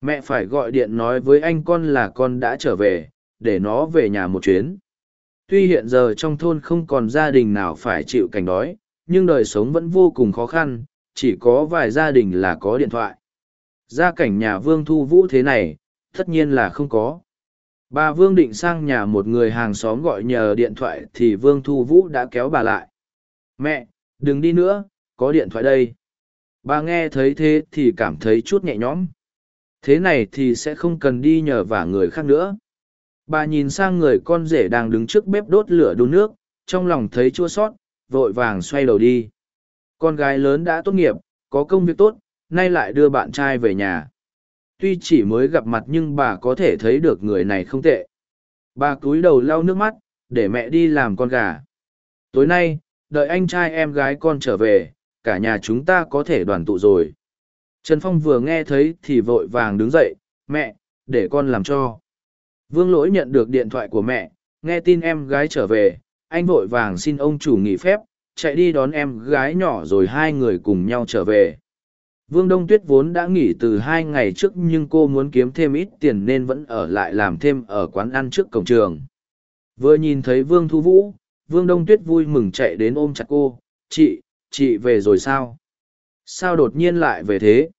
Mẹ phải gọi điện nói với anh con là con đã trở về, để nó về nhà một chuyến. Tuy hiện giờ trong thôn không còn gia đình nào phải chịu cảnh đói, nhưng đời sống vẫn vô cùng khó khăn, chỉ có vài gia đình là có điện thoại. Gia cảnh nhà Vương Thu Vũ thế này, tất nhiên là không có. Bà Vương định sang nhà một người hàng xóm gọi nhờ điện thoại thì Vương Thu Vũ đã kéo bà lại. Mẹ, đừng đi nữa, có điện thoại đây. Bà nghe thấy thế thì cảm thấy chút nhẹ nhõm. Thế này thì sẽ không cần đi nhờ vả người khác nữa. Bà nhìn sang người con rể đang đứng trước bếp đốt lửa đun nước, trong lòng thấy chua sót, vội vàng xoay đầu đi. Con gái lớn đã tốt nghiệp, có công việc tốt, nay lại đưa bạn trai về nhà. Tuy chỉ mới gặp mặt nhưng bà có thể thấy được người này không tệ. Bà cúi đầu lau nước mắt, để mẹ đi làm con gà. Tối nay, đợi anh trai em gái con trở về, cả nhà chúng ta có thể đoàn tụ rồi. Trần Phong vừa nghe thấy thì vội vàng đứng dậy, mẹ, để con làm cho. Vương lỗi nhận được điện thoại của mẹ, nghe tin em gái trở về, anh vội vàng xin ông chủ nghỉ phép, chạy đi đón em gái nhỏ rồi hai người cùng nhau trở về. Vương Đông Tuyết vốn đã nghỉ từ hai ngày trước nhưng cô muốn kiếm thêm ít tiền nên vẫn ở lại làm thêm ở quán ăn trước cổng trường. Vừa nhìn thấy Vương Thu Vũ, Vương Đông Tuyết vui mừng chạy đến ôm chặt cô, chị, chị về rồi sao? Sao đột nhiên lại về thế?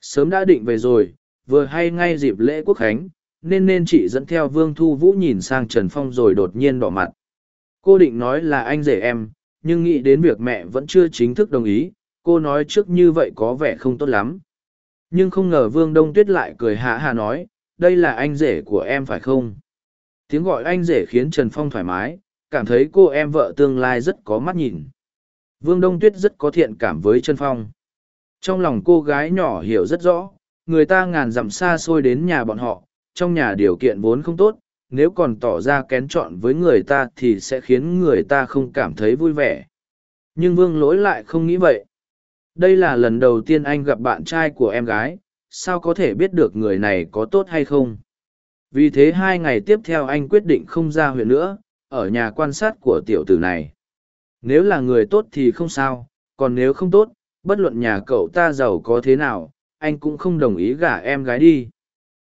Sớm đã định về rồi, vừa hay ngay dịp lễ quốc khánh, nên nên chị dẫn theo Vương Thu Vũ nhìn sang Trần Phong rồi đột nhiên đỏ mặt. Cô định nói là anh rể em, nhưng nghĩ đến việc mẹ vẫn chưa chính thức đồng ý, cô nói trước như vậy có vẻ không tốt lắm. Nhưng không ngờ Vương Đông Tuyết lại cười hạ hạ nói, đây là anh rể của em phải không? Tiếng gọi anh rể khiến Trần Phong thoải mái, cảm thấy cô em vợ tương lai rất có mắt nhìn. Vương Đông Tuyết rất có thiện cảm với Trần Phong. Trong lòng cô gái nhỏ hiểu rất rõ, người ta ngàn dặm xa xôi đến nhà bọn họ, trong nhà điều kiện vốn không tốt, nếu còn tỏ ra kén chọn với người ta thì sẽ khiến người ta không cảm thấy vui vẻ. Nhưng vương lỗi lại không nghĩ vậy. Đây là lần đầu tiên anh gặp bạn trai của em gái, sao có thể biết được người này có tốt hay không? Vì thế hai ngày tiếp theo anh quyết định không ra huyện nữa, ở nhà quan sát của tiểu tử này. Nếu là người tốt thì không sao, còn nếu không tốt, bất luận nhà cậu ta giàu có thế nào, anh cũng không đồng ý gả em gái đi.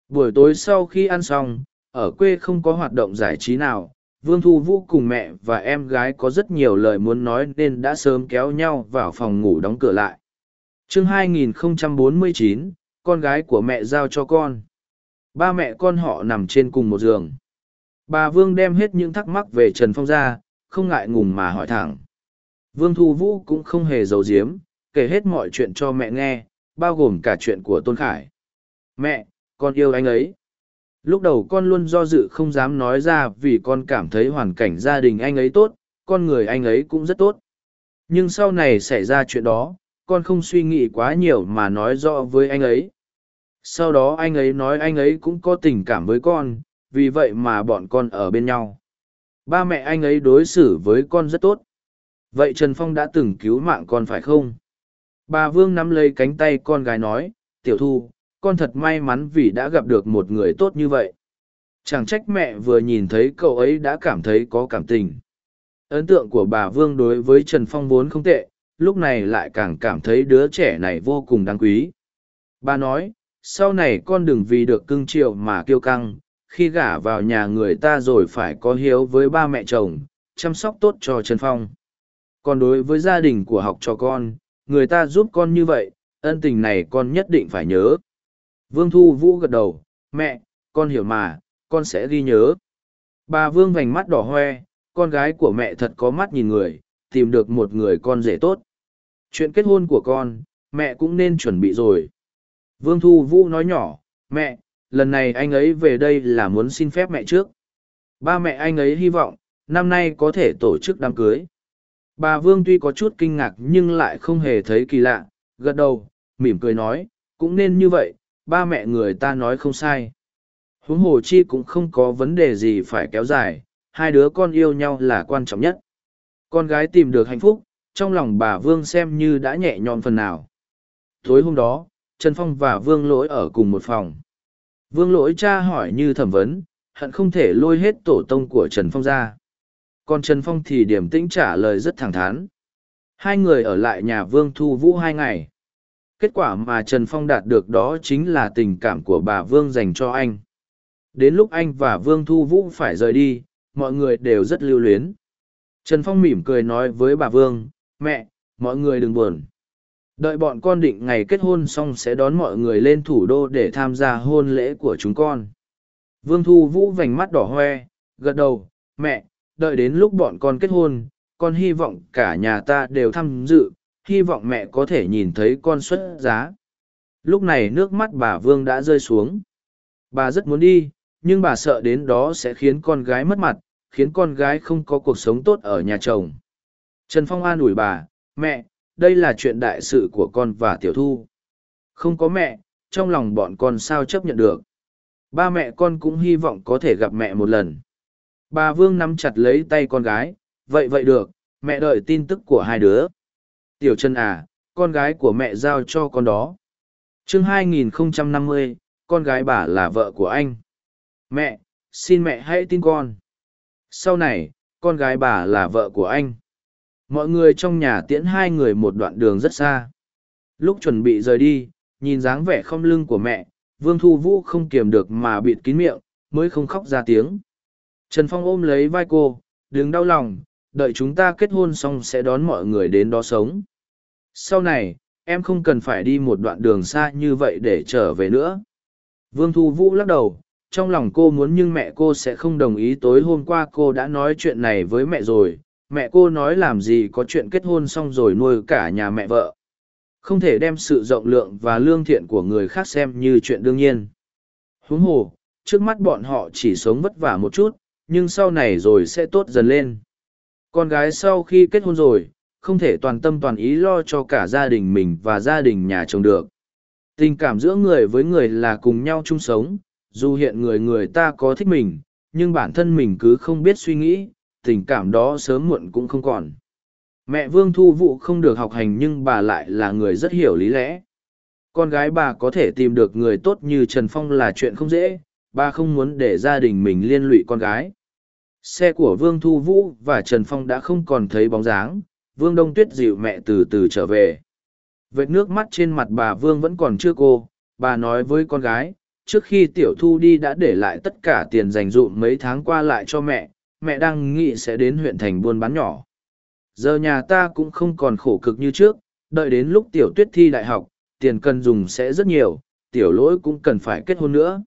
Buổi tối sau khi ăn xong, ở quê không có hoạt động giải trí nào, Vương Thu Vũ cùng mẹ và em gái có rất nhiều lời muốn nói nên đã sớm kéo nhau vào phòng ngủ đóng cửa lại. chương 2049, con gái của mẹ giao cho con. Ba mẹ con họ nằm trên cùng một giường. Bà Vương đem hết những thắc mắc về Trần Phong ra, không ngại ngùng mà hỏi thẳng. Vương Thu Vũ cũng không hề giấu giếm, kể hết mọi chuyện cho mẹ nghe, bao gồm cả chuyện của Tôn Khải. Mẹ, con yêu anh ấy. Lúc đầu con luôn do dự không dám nói ra vì con cảm thấy hoàn cảnh gia đình anh ấy tốt, con người anh ấy cũng rất tốt. Nhưng sau này xảy ra chuyện đó, con không suy nghĩ quá nhiều mà nói rõ với anh ấy. Sau đó anh ấy nói anh ấy cũng có tình cảm với con, vì vậy mà bọn con ở bên nhau. Ba mẹ anh ấy đối xử với con rất tốt. Vậy Trần Phong đã từng cứu mạng con phải không? Bà Vương nắm lấy cánh tay con gái nói, tiểu thu, con thật may mắn vì đã gặp được một người tốt như vậy. Chẳng trách mẹ vừa nhìn thấy cậu ấy đã cảm thấy có cảm tình. Ấn tượng của bà Vương đối với Trần Phong vốn không tệ, lúc này lại càng cảm thấy đứa trẻ này vô cùng đáng quý. Bà nói, sau này con đừng vì được cưng chiều mà kiêu căng, khi gả vào nhà người ta rồi phải có hiếu với ba mẹ chồng, chăm sóc tốt cho Trần Phong. Còn đối với gia đình của học cho con, người ta giúp con như vậy, ân tình này con nhất định phải nhớ. Vương Thu Vũ gật đầu, mẹ, con hiểu mà, con sẽ ghi nhớ. Bà Vương vành mắt đỏ hoe, con gái của mẹ thật có mắt nhìn người, tìm được một người con rể tốt. Chuyện kết hôn của con, mẹ cũng nên chuẩn bị rồi. Vương Thu Vũ nói nhỏ, mẹ, lần này anh ấy về đây là muốn xin phép mẹ trước. Ba mẹ anh ấy hy vọng, năm nay có thể tổ chức đám cưới. Bà Vương tuy có chút kinh ngạc nhưng lại không hề thấy kỳ lạ, gật đầu, mỉm cười nói, cũng nên như vậy, ba mẹ người ta nói không sai. Huống hồ chi cũng không có vấn đề gì phải kéo dài, hai đứa con yêu nhau là quan trọng nhất. Con gái tìm được hạnh phúc, trong lòng bà Vương xem như đã nhẹ nhõm phần nào. Tối hôm đó, Trần Phong và Vương Lỗi ở cùng một phòng. Vương Lỗi cha hỏi như thẩm vấn, hận không thể lôi hết tổ tông của Trần Phong ra. Còn Trần Phong thì điểm tĩnh trả lời rất thẳng thắn. Hai người ở lại nhà Vương Thu Vũ hai ngày. Kết quả mà Trần Phong đạt được đó chính là tình cảm của bà Vương dành cho anh. Đến lúc anh và Vương Thu Vũ phải rời đi, mọi người đều rất lưu luyến. Trần Phong mỉm cười nói với bà Vương, mẹ, mọi người đừng buồn. Đợi bọn con định ngày kết hôn xong sẽ đón mọi người lên thủ đô để tham gia hôn lễ của chúng con. Vương Thu Vũ vành mắt đỏ hoe, gật đầu, mẹ, đợi đến lúc bọn con kết hôn, con hy vọng cả nhà ta đều tham dự, hy vọng mẹ có thể nhìn thấy con xuất giá. Lúc này nước mắt bà Vương đã rơi xuống. Bà rất muốn đi, nhưng bà sợ đến đó sẽ khiến con gái mất mặt, khiến con gái không có cuộc sống tốt ở nhà chồng. Trần Phong an ủi bà, mẹ, đây là chuyện đại sự của con và Tiểu Thu. Không có mẹ, trong lòng bọn con sao chấp nhận được. Ba mẹ con cũng hy vọng có thể gặp mẹ một lần. Bà Vương nắm chặt lấy tay con gái, vậy vậy được, mẹ đợi tin tức của hai đứa. Tiểu Trần à, con gái của mẹ giao cho con đó. chương 2050, con gái bà là vợ của anh. Mẹ, xin mẹ hãy tin con. Sau này, con gái bà là vợ của anh. Mọi người trong nhà tiễn hai người một đoạn đường rất xa. Lúc chuẩn bị rời đi, nhìn dáng vẻ không lưng của mẹ, Vương Thu Vũ không kiềm được mà bịt kín miệng, mới không khóc ra tiếng. Trần Phong ôm lấy vai cô, đứng đau lòng, đợi chúng ta kết hôn xong sẽ đón mọi người đến đó sống. Sau này, em không cần phải đi một đoạn đường xa như vậy để trở về nữa. Vương Thu Vũ lắc đầu, trong lòng cô muốn nhưng mẹ cô sẽ không đồng ý tối hôm qua cô đã nói chuyện này với mẹ rồi, mẹ cô nói làm gì có chuyện kết hôn xong rồi nuôi cả nhà mẹ vợ. Không thể đem sự rộng lượng và lương thiện của người khác xem như chuyện đương nhiên. Huống hồ, trước mắt bọn họ chỉ sống vất vả một chút, nhưng sau này rồi sẽ tốt dần lên. Con gái sau khi kết hôn rồi, không thể toàn tâm toàn ý lo cho cả gia đình mình và gia đình nhà chồng được. Tình cảm giữa người với người là cùng nhau chung sống, dù hiện người người ta có thích mình, nhưng bản thân mình cứ không biết suy nghĩ, tình cảm đó sớm muộn cũng không còn. Mẹ Vương Thu Vụ không được học hành nhưng bà lại là người rất hiểu lý lẽ. Con gái bà có thể tìm được người tốt như Trần Phong là chuyện không dễ, bà không muốn để gia đình mình liên lụy con gái. Xe của Vương Thu Vũ và Trần Phong đã không còn thấy bóng dáng, Vương Đông Tuyết dịu mẹ từ từ trở về. Vệt nước mắt trên mặt bà Vương vẫn còn chưa cô, bà nói với con gái, trước khi Tiểu Thu đi đã để lại tất cả tiền dành dụm mấy tháng qua lại cho mẹ, mẹ đang nghĩ sẽ đến huyện thành buôn bán nhỏ. Giờ nhà ta cũng không còn khổ cực như trước, đợi đến lúc tiểu tuyết thi đại học, tiền cần dùng sẽ rất nhiều, tiểu lỗi cũng cần phải kết hôn nữa.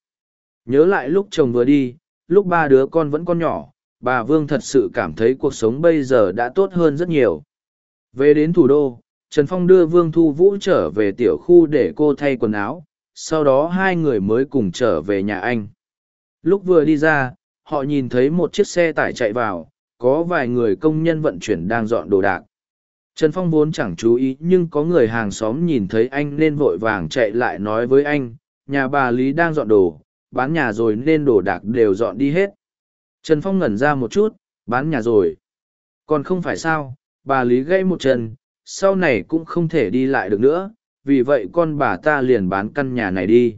Nhớ lại lúc chồng vừa đi, lúc ba đứa con vẫn con nhỏ, bà Vương thật sự cảm thấy cuộc sống bây giờ đã tốt hơn rất nhiều. Về đến thủ đô, Trần Phong đưa Vương Thu Vũ trở về tiểu khu để cô thay quần áo, sau đó hai người mới cùng trở về nhà anh. Lúc vừa đi ra, họ nhìn thấy một chiếc xe tải chạy vào, có vài người công nhân vận chuyển đang dọn đồ đạc. Trần Phong vốn chẳng chú ý nhưng có người hàng xóm nhìn thấy anh nên vội vàng chạy lại nói với anh, nhà bà Lý đang dọn đồ, bán nhà rồi nên đồ đạc đều dọn đi hết. Trần Phong ngẩn ra một chút, bán nhà rồi. Còn không phải sao, bà Lý gãy một chân, sau này cũng không thể đi lại được nữa, vì vậy con bà ta liền bán căn nhà này đi.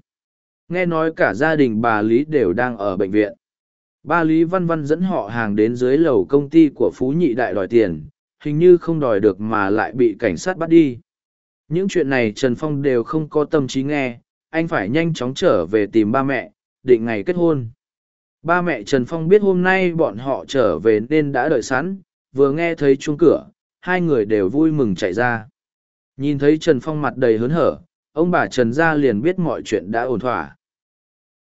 Nghe nói cả gia đình bà Lý đều đang ở bệnh viện. Ba Lý Văn Văn dẫn họ hàng đến dưới lầu công ty của Phú Nhị Đại đòi tiền, hình như không đòi được mà lại bị cảnh sát bắt đi. Những chuyện này Trần Phong đều không có tâm trí nghe, anh phải nhanh chóng trở về tìm ba mẹ, định ngày kết hôn. Ba mẹ Trần Phong biết hôm nay bọn họ trở về nên đã đợi sẵn, vừa nghe thấy chuông cửa, hai người đều vui mừng chạy ra. Nhìn thấy Trần Phong mặt đầy hớn hở, ông bà Trần gia liền biết mọi chuyện đã ổn thỏa.